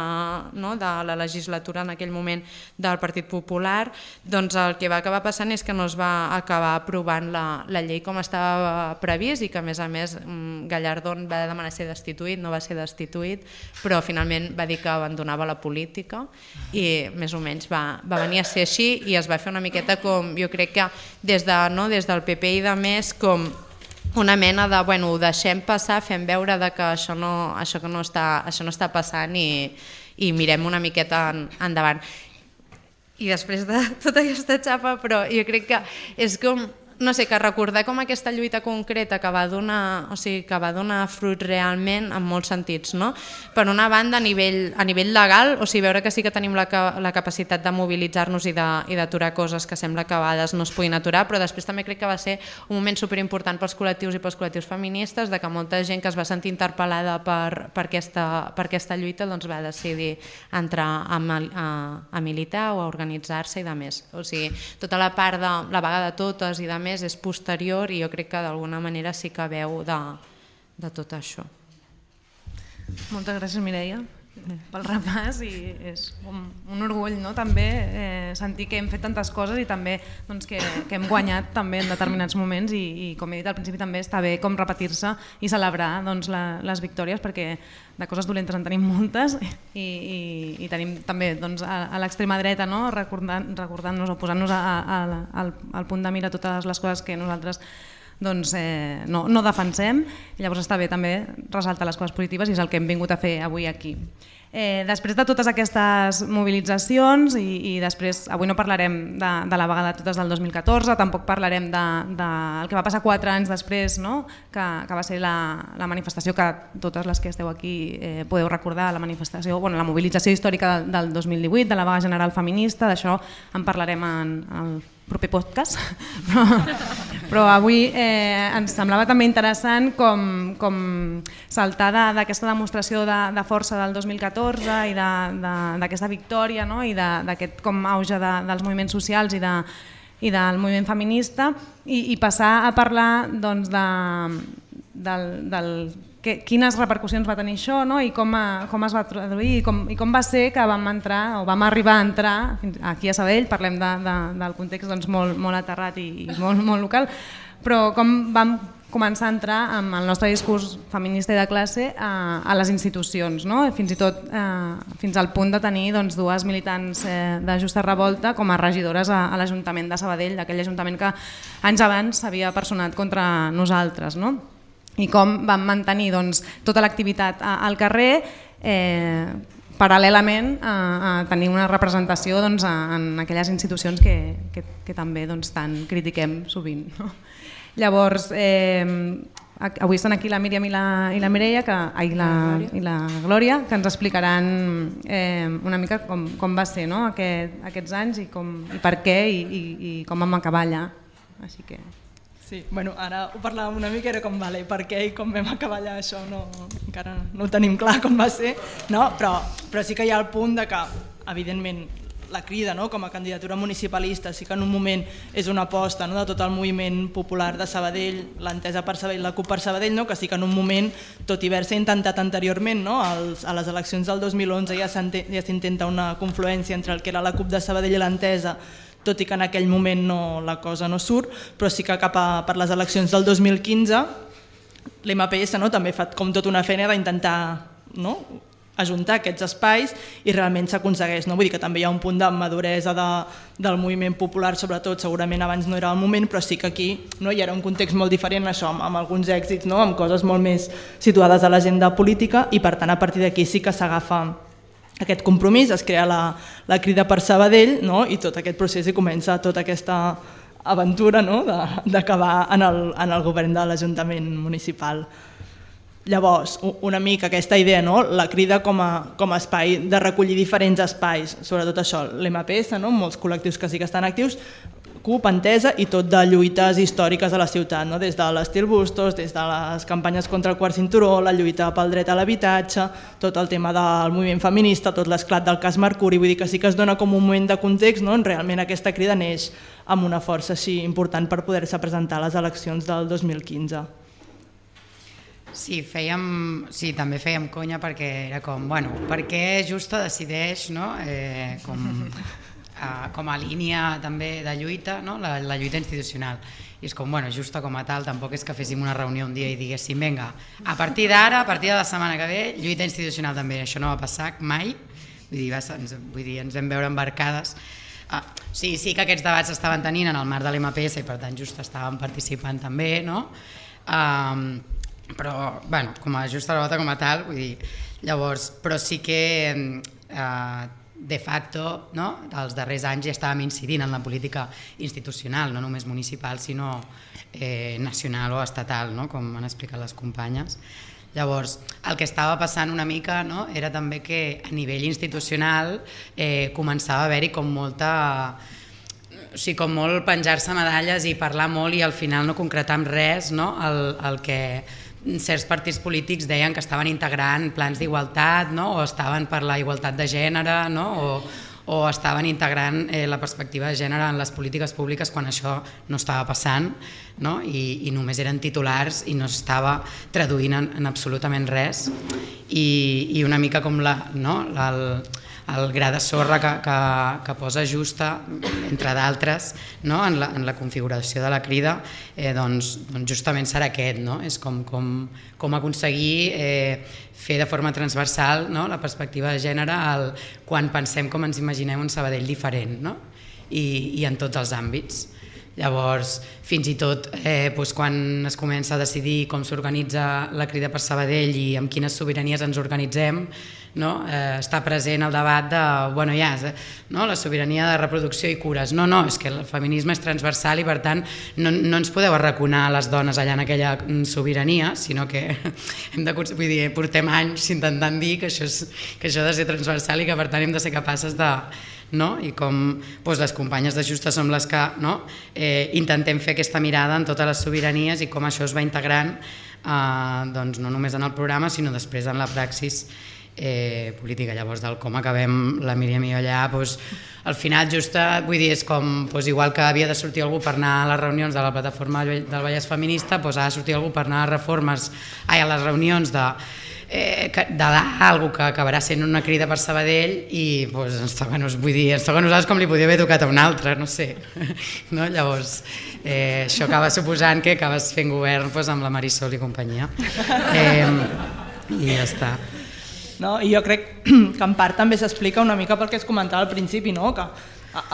no, de la legislatura en aquell moment del Partit Popular, doncs el que va acabar passant és que no es va acabar aprovant la, la llei com estava previst i que a més a més mm, Gallardón va demanar ser destituït, no va ser destituït, però finalment va dir que abandonava la política i més o menys va, va venir a ser així i es va fer una miqueta com, jo crec que des, de, no, des del PP i de més, com una mena de, bueno, ho deixem passar, fem veure de que això no, això que no, està, això no està passant i, i mirem una miqueta en, endavant. I després de [LAUGHS] tota aquesta xapa, però jo crec que és com no sé, que recordar com aquesta lluita concreta que va donar, o sigui, que va donar fruit realment en molts sentits, no? Per una banda, a nivell, a nivell legal, o sigui, veure que sí que tenim la, la capacitat de mobilitzar-nos i d'aturar coses que sembla que a vegades no es puguin aturar, però després també crec que va ser un moment superimportant pels col·lectius i pels col·lectius feministes, de que molta gent que es va sentir interpel·lada per, per, aquesta, per aquesta lluita doncs va decidir entrar a, a, a militar o a organitzar-se i de més. O sigui, tota la part de la vaga de totes i de més més és posterior i jo crec que d'alguna manera sí que veu de, de tot això. Moltes gràcies Mireia pel repàs i és un, un orgull no? també eh, sentir que hem fet tantes coses i també doncs, que, que hem guanyat també en determinats moments i, i com he dit al principi també està bé com repetir-se i celebrar doncs, la, les victòries perquè de coses dolentes en tenim moltes i, i, i tenim també doncs, a, a l'extrema dreta no? recordant-nos recordant o posant-nos al, punt de mira totes les coses que nosaltres doncs, eh, no, no defensem. Llavors està bé també ressaltar les coses positives i és el que hem vingut a fer avui aquí. Eh, després de totes aquestes mobilitzacions i, i després, avui no parlarem de, de la vaga de totes del 2014, tampoc parlarem de, de el que va passar quatre anys després, no? que, que va ser la, la manifestació que totes les que esteu aquí eh, podeu recordar, la manifestació, bueno, la mobilització històrica del, del 2018, de la vaga general feminista, d'això en parlarem en, en el proper podcast, [LAUGHS] però, però avui eh, ens semblava també interessant com, com saltar d'aquesta de, demostració de, de força del 2014 i d'aquesta victòria no? i d'aquest com auge de, dels moviments socials i, de, i del moviment feminista i, i passar a parlar doncs, de, del, del que, quines repercussions va tenir això no? i com, a, com es va traduir i com, i com va ser que vam entrar o vam arribar a entrar aquí a Sabell, parlem de, de, del context doncs, molt, molt aterrat i, i molt, molt local, però com vam començar a entrar amb el nostre discurs feminista i de classe a, a les institucions, no? fins i tot eh, fins al punt de tenir doncs, dues militants eh, de Justa Revolta com a regidores a, a l'Ajuntament de Sabadell, d'aquell ajuntament que anys abans s'havia personat contra nosaltres. No? I com vam mantenir doncs, tota l'activitat al carrer eh, paral·lelament a, a tenir una representació doncs, a, en aquelles institucions que, que, que també doncs, tant critiquem sovint. No? Llavors, eh, avui estan aquí la Míriam i la, i la Mireia que, ai, la, i la Glòria que ens explicaran eh, una mica com, com va ser no? Aquest, aquests anys i, com, i per què i, i, i com vam acabar allà. Així que... Sí, bueno, ara ho parlàvem una mica, era com, vale, per què i com vam acabar allà, això no, encara no ho tenim clar com va ser, no? però, però sí que hi ha el punt de que, evidentment, la crida no? com a candidatura municipalista sí que en un moment és una aposta no? de tot el moviment popular de Sabadell, l'entesa per Sabadell, la CUP per Sabadell, no? que sí que en un moment, tot i haver-se intentat anteriorment, no? Als, a les eleccions del 2011 ja s'intenta ja una confluència entre el que era la CUP de Sabadell i l'entesa, tot i que en aquell moment no, la cosa no surt, però sí que cap a, per les eleccions del 2015 l'MPS no? també fa com tota una feina d'intentar no? ajuntar aquests espais i realment s'aconsegueix. No? Vull dir que també hi ha un punt de maduresa de, del moviment popular, sobretot, segurament abans no era el moment, però sí que aquí no, hi era un context molt diferent això, amb, amb alguns èxits, no? amb coses molt més situades a l'agenda política i per tant a partir d'aquí sí que s'agafa aquest compromís, es crea la, la crida per Sabadell no? i tot aquest procés i comença tota aquesta aventura no? d'acabar en, el, en el govern de l'Ajuntament municipal. Llavors, una mica aquesta idea, no? la crida com a, com a espai de recollir diferents espais, sobretot això, l'MPS, no? molts col·lectius que sí que estan actius, CUP, Entesa i tot de lluites històriques a la ciutat, no? des de l'estil Bustos, des de les campanyes contra el quart cinturó, la lluita pel dret a l'habitatge, tot el tema del moviment feminista, tot l'esclat del cas Mercuri, vull dir que sí que es dona com un moment de context, no? realment aquesta crida neix amb una força així important per poder-se presentar a les eleccions del 2015. Sí, fèiem, sí, també fèiem conya perquè era com, bueno, per què Justa decideix, no?, eh, com, a, com a línia també de lluita, no?, la, la lluita institucional. I és com, bueno, justa com a tal, tampoc és que féssim una reunió un dia i diguéssim, vinga, a partir d'ara, a partir de la setmana que ve, lluita institucional també, això no va passar mai, vull dir, va, ens, vull dir ens vam veure embarcades, Ah, sí, sí que aquests debats estaven tenint en el marc de l'MPS i per tant just estaven participant també, no? Um, però bueno, com a justa la bota com a tal, vull dir, llavors, però sí que eh, de facto no, els darrers anys ja estàvem incidint en la política institucional, no només municipal, sinó eh, nacional o estatal, no, com han explicat les companyes. Llavors, el que estava passant una mica no, era també que a nivell institucional eh, començava a haver-hi com molta o sigui, com molt penjar-se medalles i parlar molt i al final no concretar res no? el, el que certs partits polítics deien que estaven integrant plans d'igualtat no? o estaven per la igualtat de gènere no? o, o estaven integrant eh, la perspectiva de gènere en les polítiques públiques quan això no estava passant no? I, i només eren titulars i no s'estava traduint en, en absolutament res i, i una mica com la, no? la, el, el gra de sorra que, que, que posa justa, entre d'altres, no? en, la, en la configuració de la crida, eh, doncs, doncs justament serà aquest, no? és com, com, com aconseguir eh, fer de forma transversal no? la perspectiva de gènere el, quan pensem com ens imaginem un Sabadell diferent no? I, i en tots els àmbits. Llavors, fins i tot eh, doncs quan es comença a decidir com s'organitza la crida per Sabadell i amb quines sobiranies ens organitzem, no? eh, està present el debat de, bueno, ja, no? la sobirania de reproducció i cures. No, no, és que el feminisme és transversal i per tant no, no ens podeu arraconar les dones allà en aquella mm, sobirania, sinó que [LAUGHS] hem de, vull dir, portem anys intentant dir que això, és, que això ha de ser transversal i que per tant hem de ser capaces de, no? i com doncs, les companyes de Justa som les que no? eh, intentem fer aquesta mirada en totes les sobiranies i com això es va integrant eh, doncs, no només en el programa sinó després en la praxis eh, política. Llavors, del com acabem la Míriam i jo allà, doncs, al final, just, eh, vull dir, és com, doncs, igual que havia de sortir algú per anar a les reunions de la plataforma del Vallès Feminista, doncs ha de sortir algú per anar a reformes, ai, a les reunions de, eh, de d'algú que acabarà sent una crida per Sabadell i doncs, ens toca, no, vull dir, ens toca a nosaltres com li podia haver tocat a un altre, no sé. [LAUGHS] No? Llavors, eh, això acaba suposant que acabes fent govern doncs, amb la Marisol i companyia. [LAUGHS] Eh, I ja està. No? I jo crec [CLEARS THROAT] que en part també s'explica una mica pel que es comentava al principi, no? que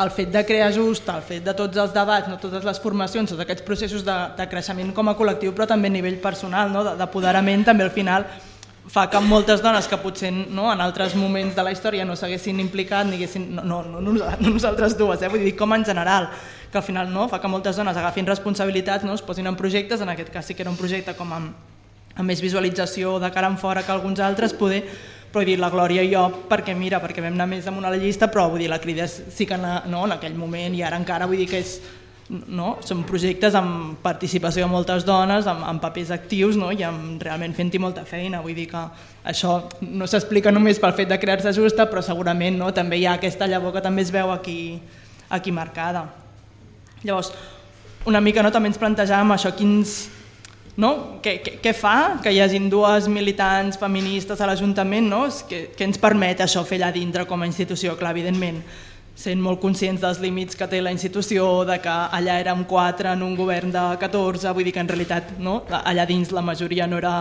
el fet de crear just, el fet de tots els debats, no totes les formacions, tots aquests processos de, de creixement com a col·lectiu, però també a nivell personal, no? d'apoderament, també al final fa que moltes dones que potser no, en altres moments de la història no s'haguessin implicat, ni no, no, no, no nosaltres dues, eh? vull dir com en general, que al final no, fa que moltes dones agafin responsabilitats, no, es posin en projectes, en aquest cas sí que era un projecte com amb, amb més visualització de cara en fora que alguns altres, poder però dir, la Glòria i jo, perquè mira, perquè vam anar més amunt a la llista, però vull dir, la crida sí que no, en aquell moment i ara encara vull dir que és, no? són projectes amb participació de moltes dones, amb, amb papers actius no? i amb realment fent-hi molta feina, vull dir que això no s'explica només pel fet de crear-se justa, però segurament no? també hi ha aquesta llavor que també es veu aquí, aquí marcada. Llavors, una mica no, també ens plantejàvem això, quins, no? Què, què, què fa que hi hagin dues militants feministes a l'Ajuntament? No? Què, què ens permet això fer allà dintre com a institució? Clar, evidentment, sent molt conscients dels límits que té la institució, de que allà érem quatre en un govern de 14, vull dir que en realitat no? allà dins la majoria no era,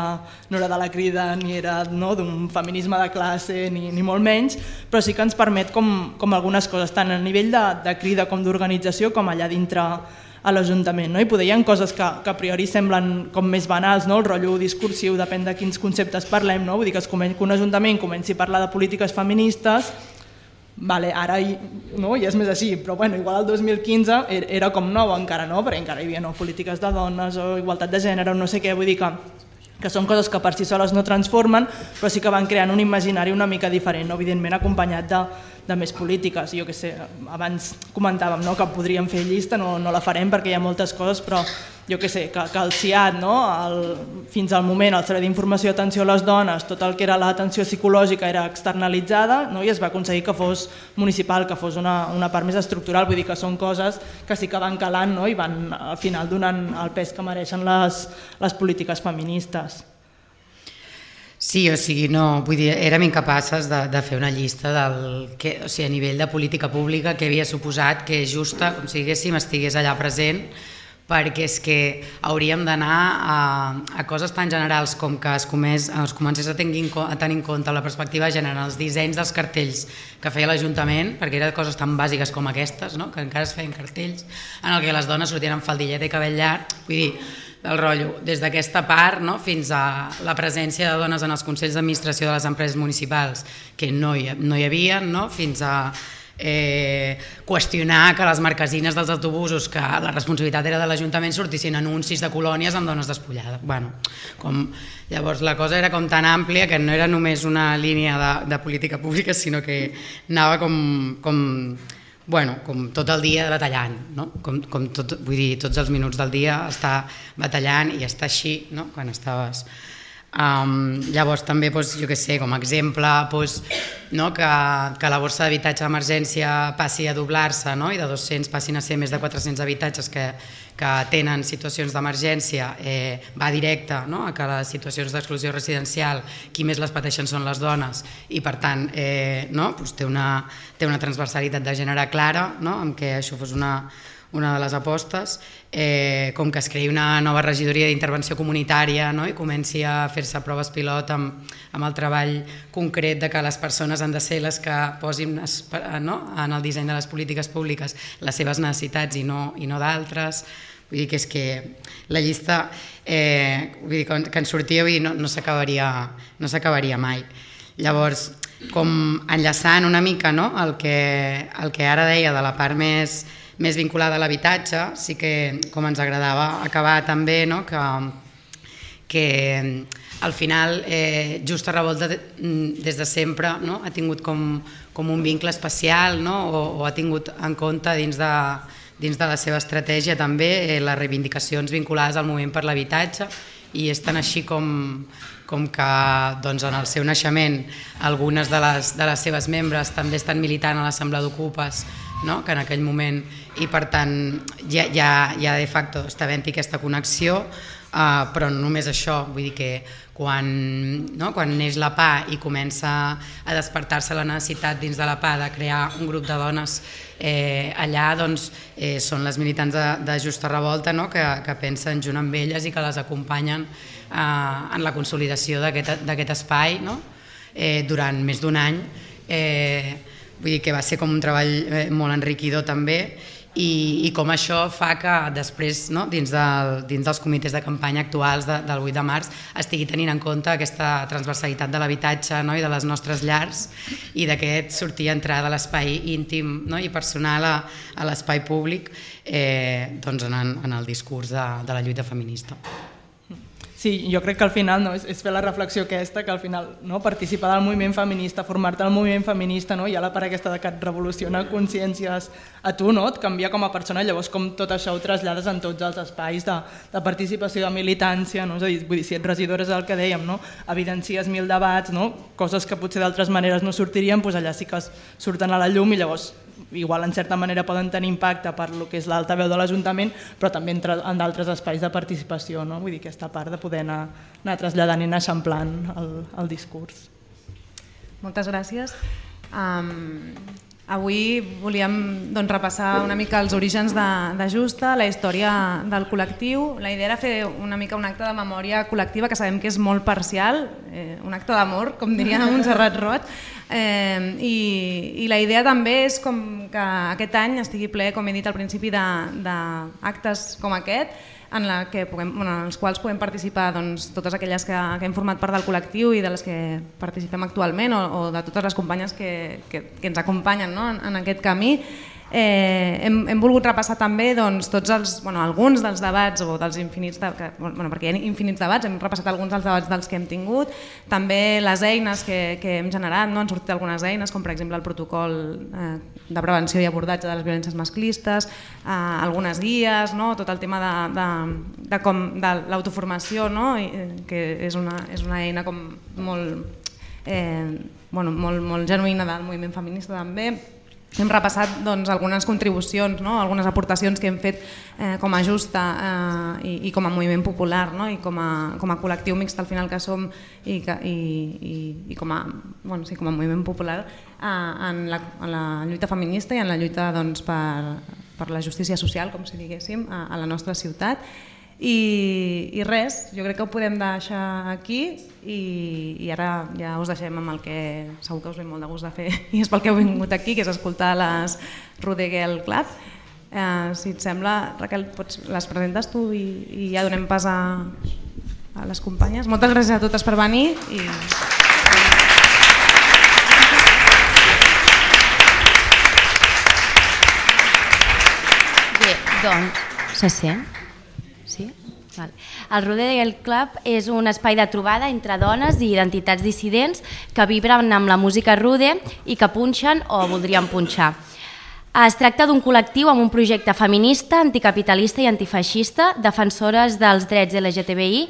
no era de la crida ni era no? d'un feminisme de classe ni, ni molt menys, però sí que ens permet com, com algunes coses, tant a nivell de, de crida com d'organització com allà dintre a l'Ajuntament. No? I poder hi ha coses que, que a priori semblen com més banals, no? el rotllo discursiu, depèn de quins conceptes parlem, no? vull dir que, es comenci, que un Ajuntament comenci a parlar de polítiques feministes, vale, ara hi, no, ja és més així, però bueno, igual el 2015 era, era com nou encara, no? perquè encara hi havia no, polítiques de dones o igualtat de gènere o no sé què, vull dir que que són coses que per si soles no transformen, però sí que van creant un imaginari una mica diferent, no? evidentment acompanyat de, de més polítiques. Jo que sé, abans comentàvem no, que podríem fer llista, no, no la farem perquè hi ha moltes coses, però jo que sé, que, que el CIAT, no, el, fins al moment, el Servei d'Informació i Atenció a les Dones, tot el que era l'atenció psicològica era externalitzada no, i es va aconseguir que fos municipal, que fos una, una part més estructural, vull dir que són coses que sí que van calant no, i van al final donant el pes que mereixen les, les polítiques feministes. Sí, o sigui, no, vull dir, érem incapaces de, de fer una llista del que, o sigui, a nivell de política pública que havia suposat que Justa, com si diguéssim, estigués allà present perquè és que hauríem d'anar a, a coses tan generals com que es, comés, es comencés a tenir, a tenir en compte la perspectiva general, els dissenys dels cartells que feia l'Ajuntament, perquè eren coses tan bàsiques com aquestes, no? que encara es feien cartells, en el que les dones sortien amb faldilleta i cabell llarg, vull dir, del rotllo, des d'aquesta part no, fins a la presència de dones en els consells d'administració de les empreses municipals, que no hi, no hi havia, no, fins a eh, qüestionar que les marquesines dels autobusos, que la responsabilitat era de l'Ajuntament, sortissin anuncis de colònies amb dones despullades. Bueno, com, llavors la cosa era com tan àmplia que no era només una línia de, de política pública, sinó que anava com, com bueno, com tot el dia batallant, no? com, com tot, vull dir, tots els minuts del dia està batallant i està així no? quan estaves Um, llavors també, doncs, jo que sé, com a exemple, doncs, no, que, que la borsa d'habitatge d'emergència passi a doblar-se no, i de 200 passin a ser més de 400 habitatges que, que tenen situacions d'emergència eh, va directe no, a que les situacions d'exclusió residencial qui més les pateixen són les dones i per tant eh, no, doncs té, una, té una transversalitat de gènere clara no, amb què això fos una, una de les apostes, eh, com que es creï una nova regidoria d'intervenció comunitària no? i comenci a fer-se proves pilot amb, amb el treball concret de que les persones han de ser les que posin no? en el disseny de les polítiques públiques les seves necessitats i no, i no d'altres. Vull dir que és que la llista eh, vull dir, que en sortia vull dir, no, no s'acabaria no mai. Llavors, com enllaçant una mica no? el, que, el que ara deia de la part més més vinculada a l'habitatge, sí que com ens agradava acabar també no, que, que al final eh, Justa Revolta des de sempre no, ha tingut com, com un vincle especial no, o, o ha tingut en compte dins de, dins de la seva estratègia també eh, les reivindicacions vinculades al moviment per l'habitatge i és tan així com, com que doncs, en el seu naixement algunes de les, de les seves membres també estan militant a l'Assemblea d'Ocupes, no? que en aquell moment, i per tant ja, ja, ja de facto està havent-hi aquesta connexió, Uh, però no només això, vull dir que quan, no, quan neix la PA i comença a despertar-se la necessitat dins de la PA de crear un grup de dones eh, allà doncs, eh, són les militants de, de Justa Revolta no? que, que pensen junt amb elles i que les acompanyen eh, en la consolidació d'aquest espai no? eh, durant més d'un any. Eh, vull dir que va ser com un treball eh, molt enriquidor també i, i com això fa que després, no, dins, del, dins dels comitès de campanya actuals de, del 8 de març, estigui tenint en compte aquesta transversalitat de l'habitatge no, i de les nostres llars i d'aquest sortir i entrar de l'espai íntim no, i personal a, a l'espai públic eh, doncs en, en el discurs de, de la lluita feminista. Sí, jo crec que al final no, és, és fer la reflexió aquesta, que al final no, participar del moviment feminista, formar-te al moviment feminista, no, i a la part aquesta de que et revoluciona consciències a tu, no, et canvia com a persona, llavors com tot això ho trasllades en tots els espais de, de participació, de militància, no? és a dir, vull dir, si ets regidora és el que dèiem, no? evidencies mil debats, no? coses que potser d'altres maneres no sortirien, doncs allà sí que surten a la llum i llavors igual en certa manera poden tenir impacte per lo que és l'altaveu de l'Ajuntament, però també en d'altres espais de participació, no? vull dir, aquesta part de poder anar, anar traslladant i anar eixamplant el, el discurs. Moltes gràcies. Um, Avui volíem doncs, repassar una mica els orígens de, de Justa, la història del col·lectiu. La idea era fer una mica un acte de memòria col·lectiva que sabem que és molt parcial, eh, un acte d'amor, com diria [LAUGHS] Montserrat Roig, eh, i, i la idea també és com que aquest any estigui ple, com he dit al principi, d'actes com aquest, en, la que puguem, bueno, en els quals podem participar doncs, totes aquelles que, que hem format part del col·lectiu i de les que participem actualment o, o de totes les companyes que, que, que ens acompanyen no? en, en aquest camí Eh, hem, hem volgut repassar també doncs, tots els, bueno, alguns dels debats o dels infinits, de, que, bueno, perquè hi ha infinits debats, hem repassat alguns dels debats dels que hem tingut, també les eines que, que hem generat, no? han sortit algunes eines, com per exemple el protocol eh, de prevenció i abordatge de les violències masclistes, eh, algunes guies, no? tot el tema de, de, de, com, de l'autoformació, no? I, eh, que és una, és una eina com molt, eh, bueno, molt, molt genuïna del moviment feminista també, hem repassat doncs, algunes contribucions, no? algunes aportacions que hem fet eh, com a Justa eh, i, i com a moviment popular no? i com a, com a col·lectiu mixt al final que som i, que, i, i, i com, a, bueno, sí, com a moviment popular eh, en, la, en la lluita feminista i en la lluita doncs, per, per la justícia social, com si diguéssim, a, a la nostra ciutat i, I res, jo crec que ho podem deixar aquí i, i ara ja us deixem amb el que segur que us ve molt de gust de fer i és pel que heu vingut aquí, que és escoltar les Rudeguel Club. Eh, si et sembla, Raquel, pots, les presentes tu i, i ja donem pas a, a les companyes. Moltes gràcies a totes per venir. I... Bé, doncs, se sent? Sí? Val. El Rodeo Club és un espai de trobada entre dones i identitats dissidents que vibren amb la música rude i que punxen o voldrien punxar. Es tracta d'un col·lectiu amb un projecte feminista, anticapitalista i antifeixista, defensores dels drets LGTBI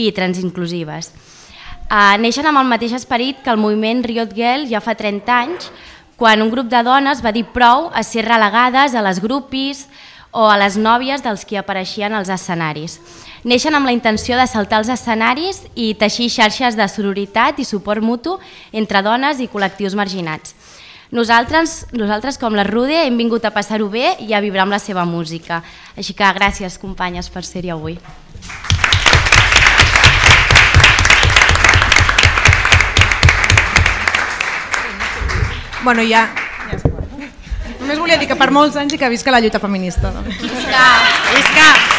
i transinclusives. Uh, neixen amb el mateix esperit que el moviment Riot Girl ja fa 30 anys, quan un grup de dones va dir prou a ser relegades a les grupis, o a les nòvies dels qui apareixien als escenaris. Neixen amb la intenció de saltar els escenaris i teixir xarxes de sororitat i suport mutu entre dones i col·lectius marginats. Nosaltres, nosaltres com la Rude, hem vingut a passar-ho bé i a vibrar amb la seva música. Així que gràcies, companyes, per ser-hi avui. Bueno, ja, Només volia dir que per molts anys i que visca la lluita feminista. Visca! Visca!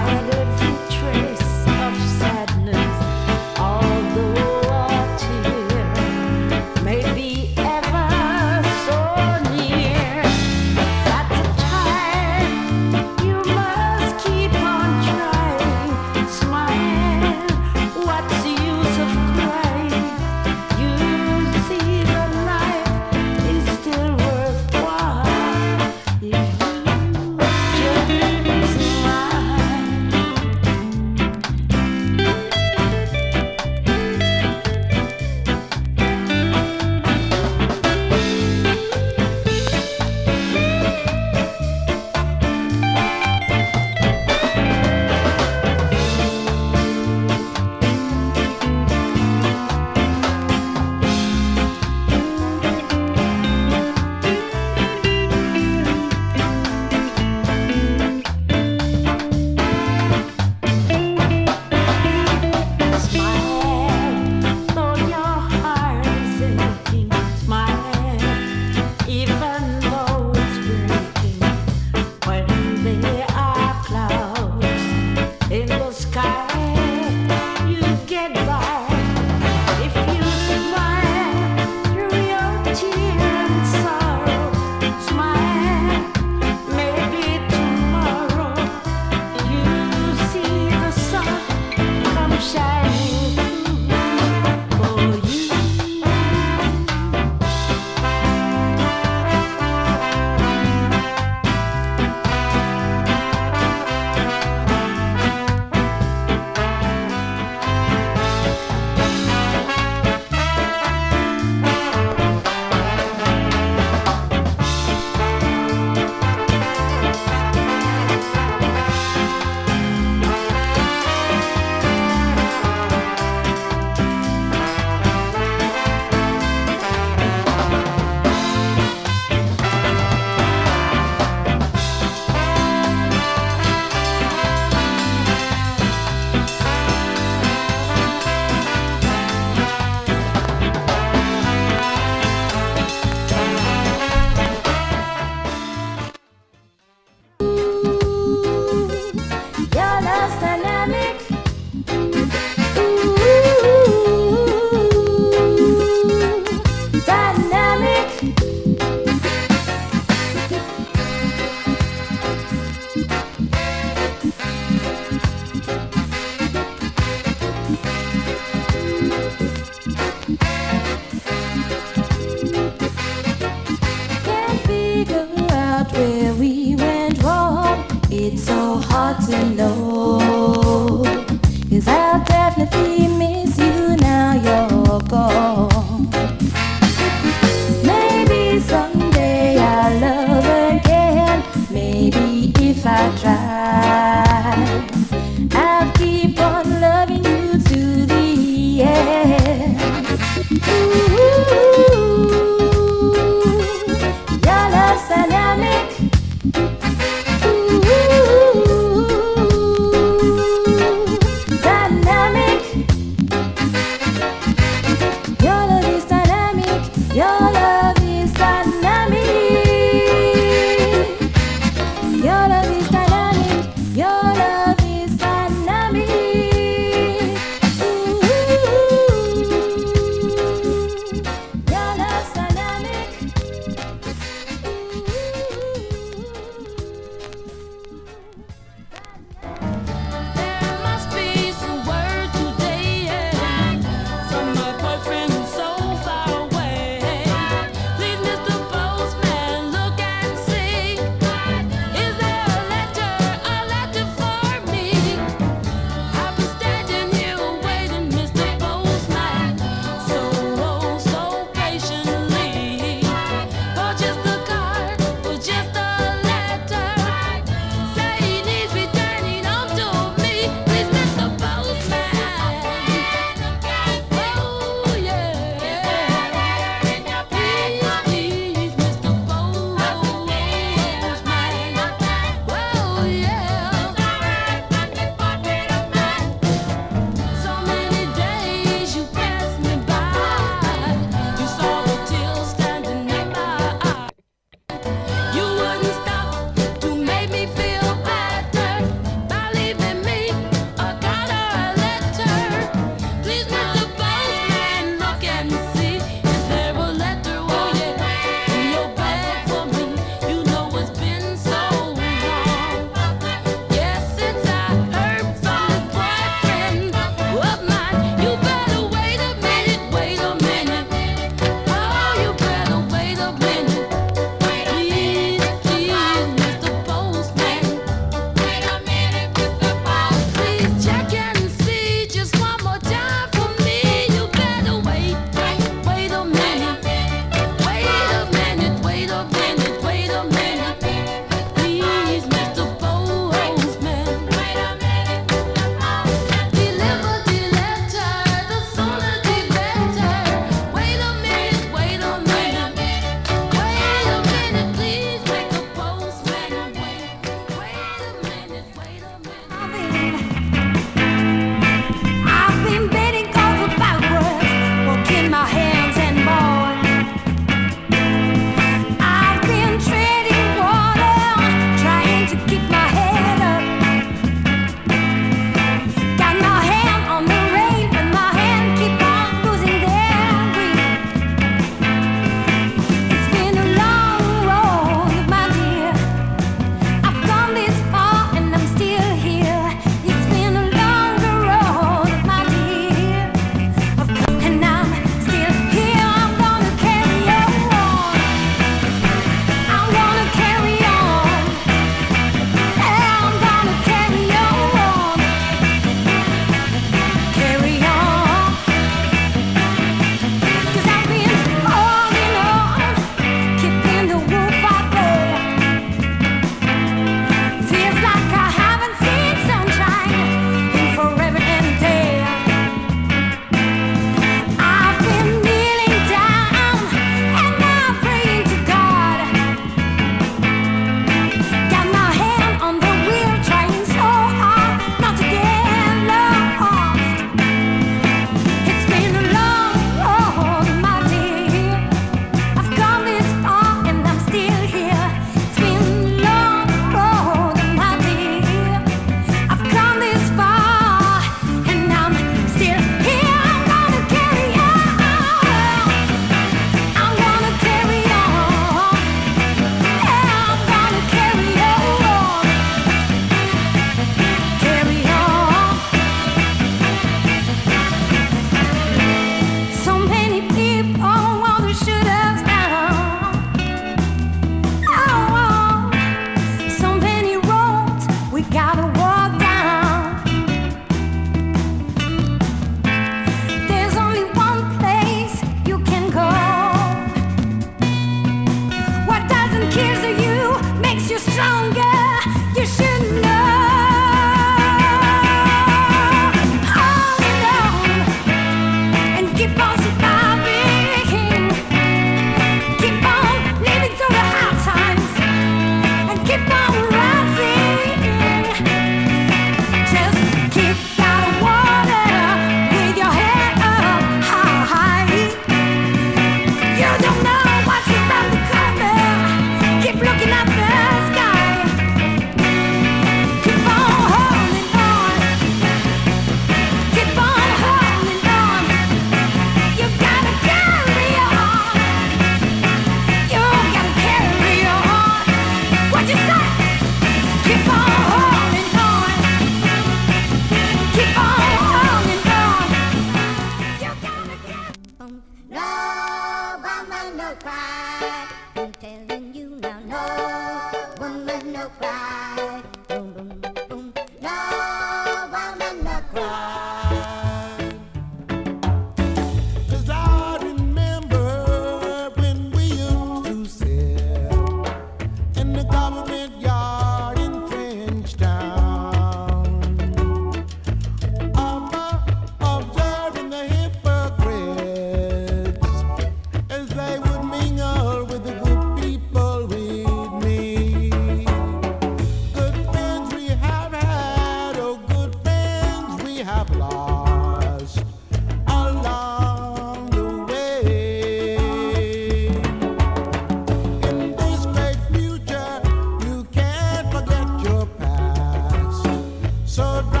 So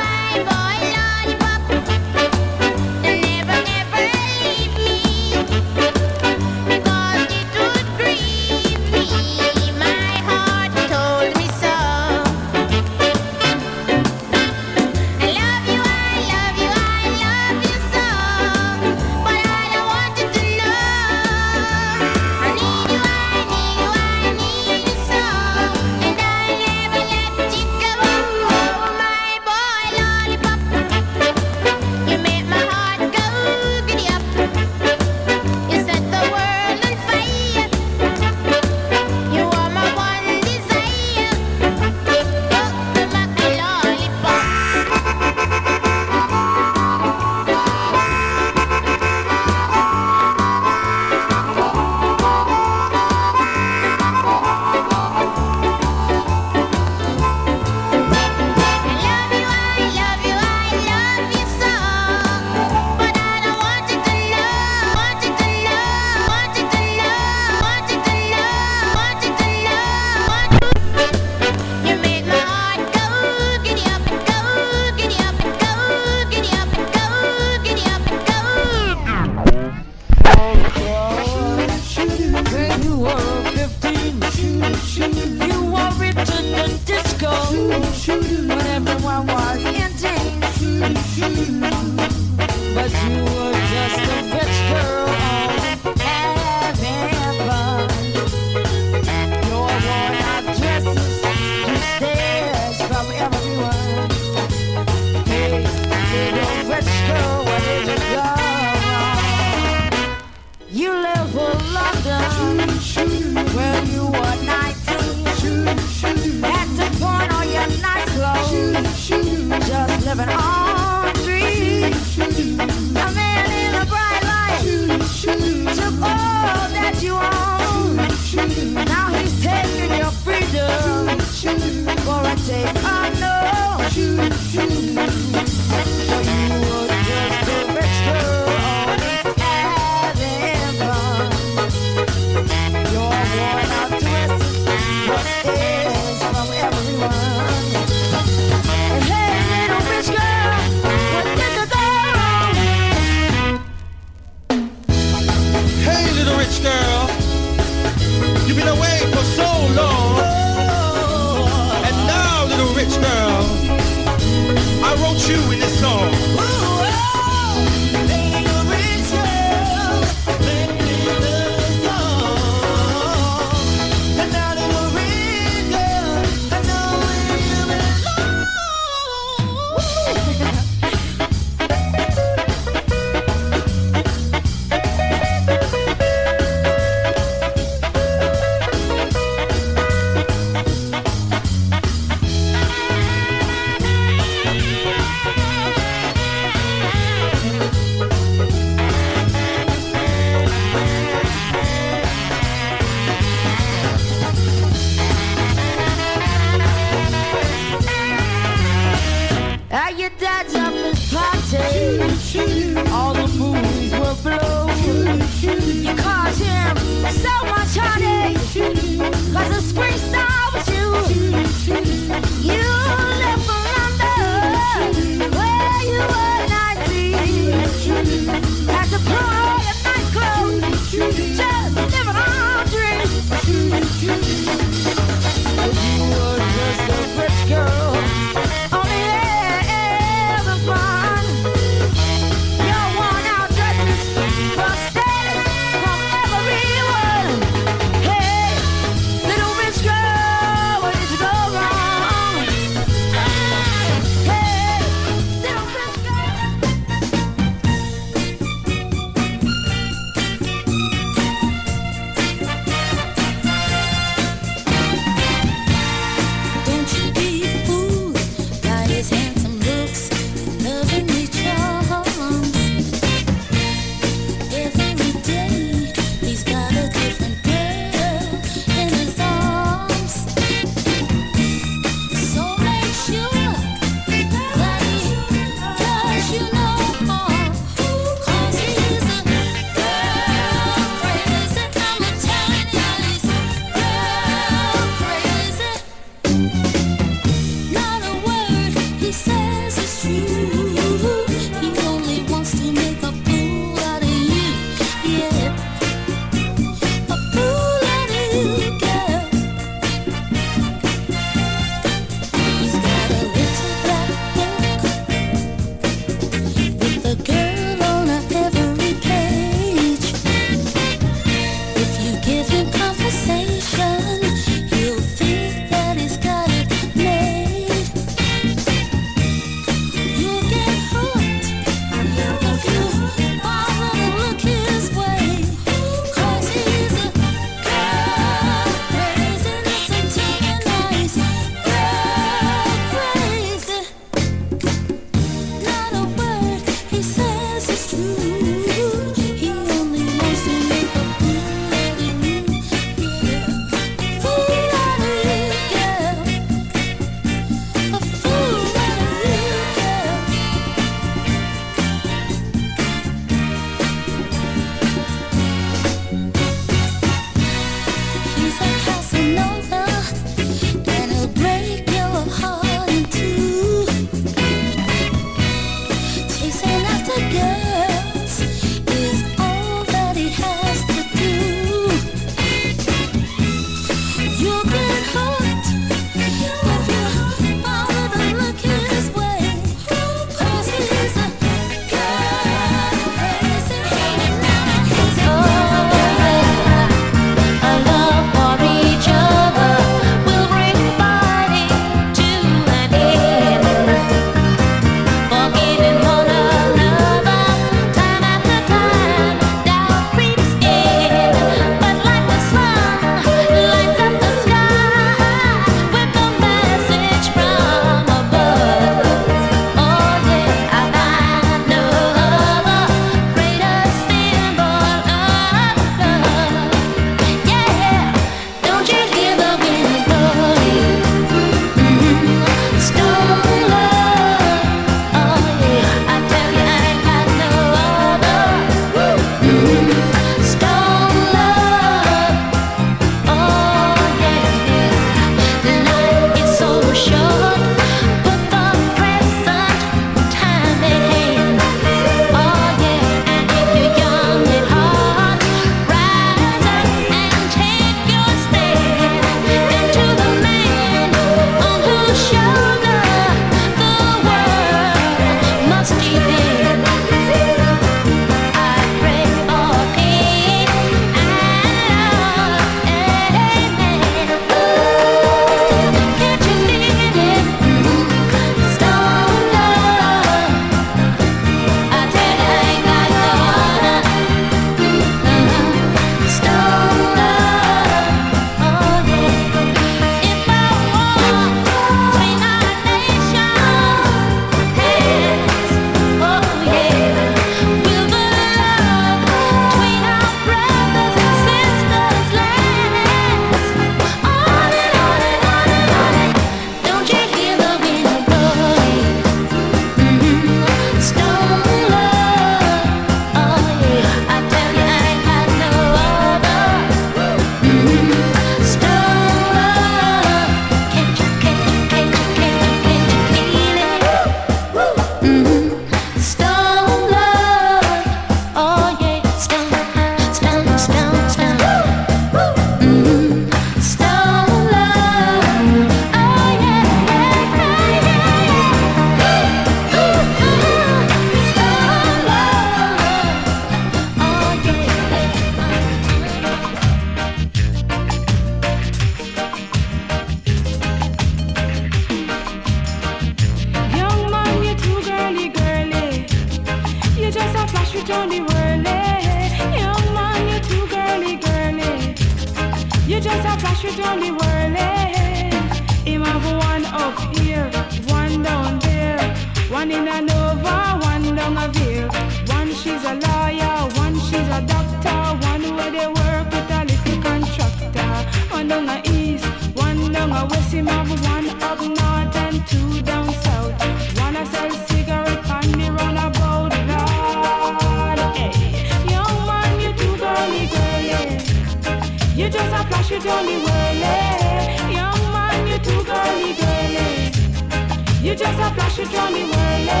a it on the whirly. Young man, you too girly, girly. Eh? You just a flash you on the whirly.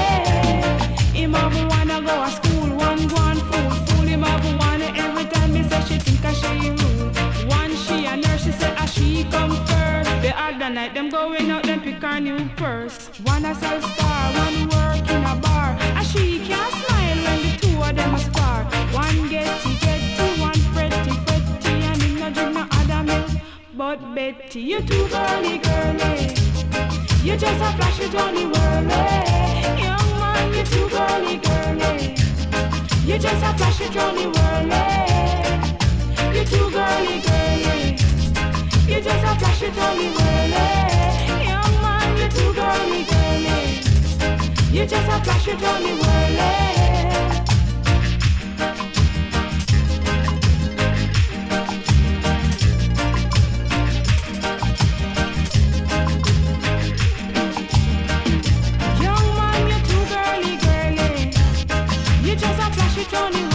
Him have wanna go to school, one go on fool, fool him have one every time me say she think a she rude. One she a nurse, she say a she come first. The other night them going out, them pick her new purse. One a sell star, one work Betty, you're too girly, girly. You're just a flashy Johnny Whirly. Young man, you're too girly, girly. You're just a flashy Johnny Whirly. You're too girly, girly. You're just a flashy Johnny Whirly. Young man, you're too girly, girly. You're just a flashy Johnny Whirly. A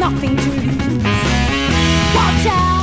nothing to lose. Watch out,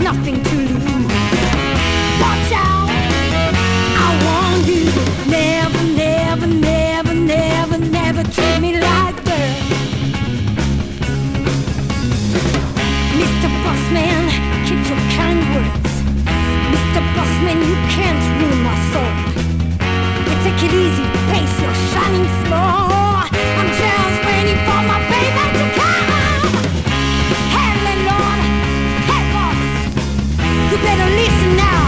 nothing to lose. better listen now.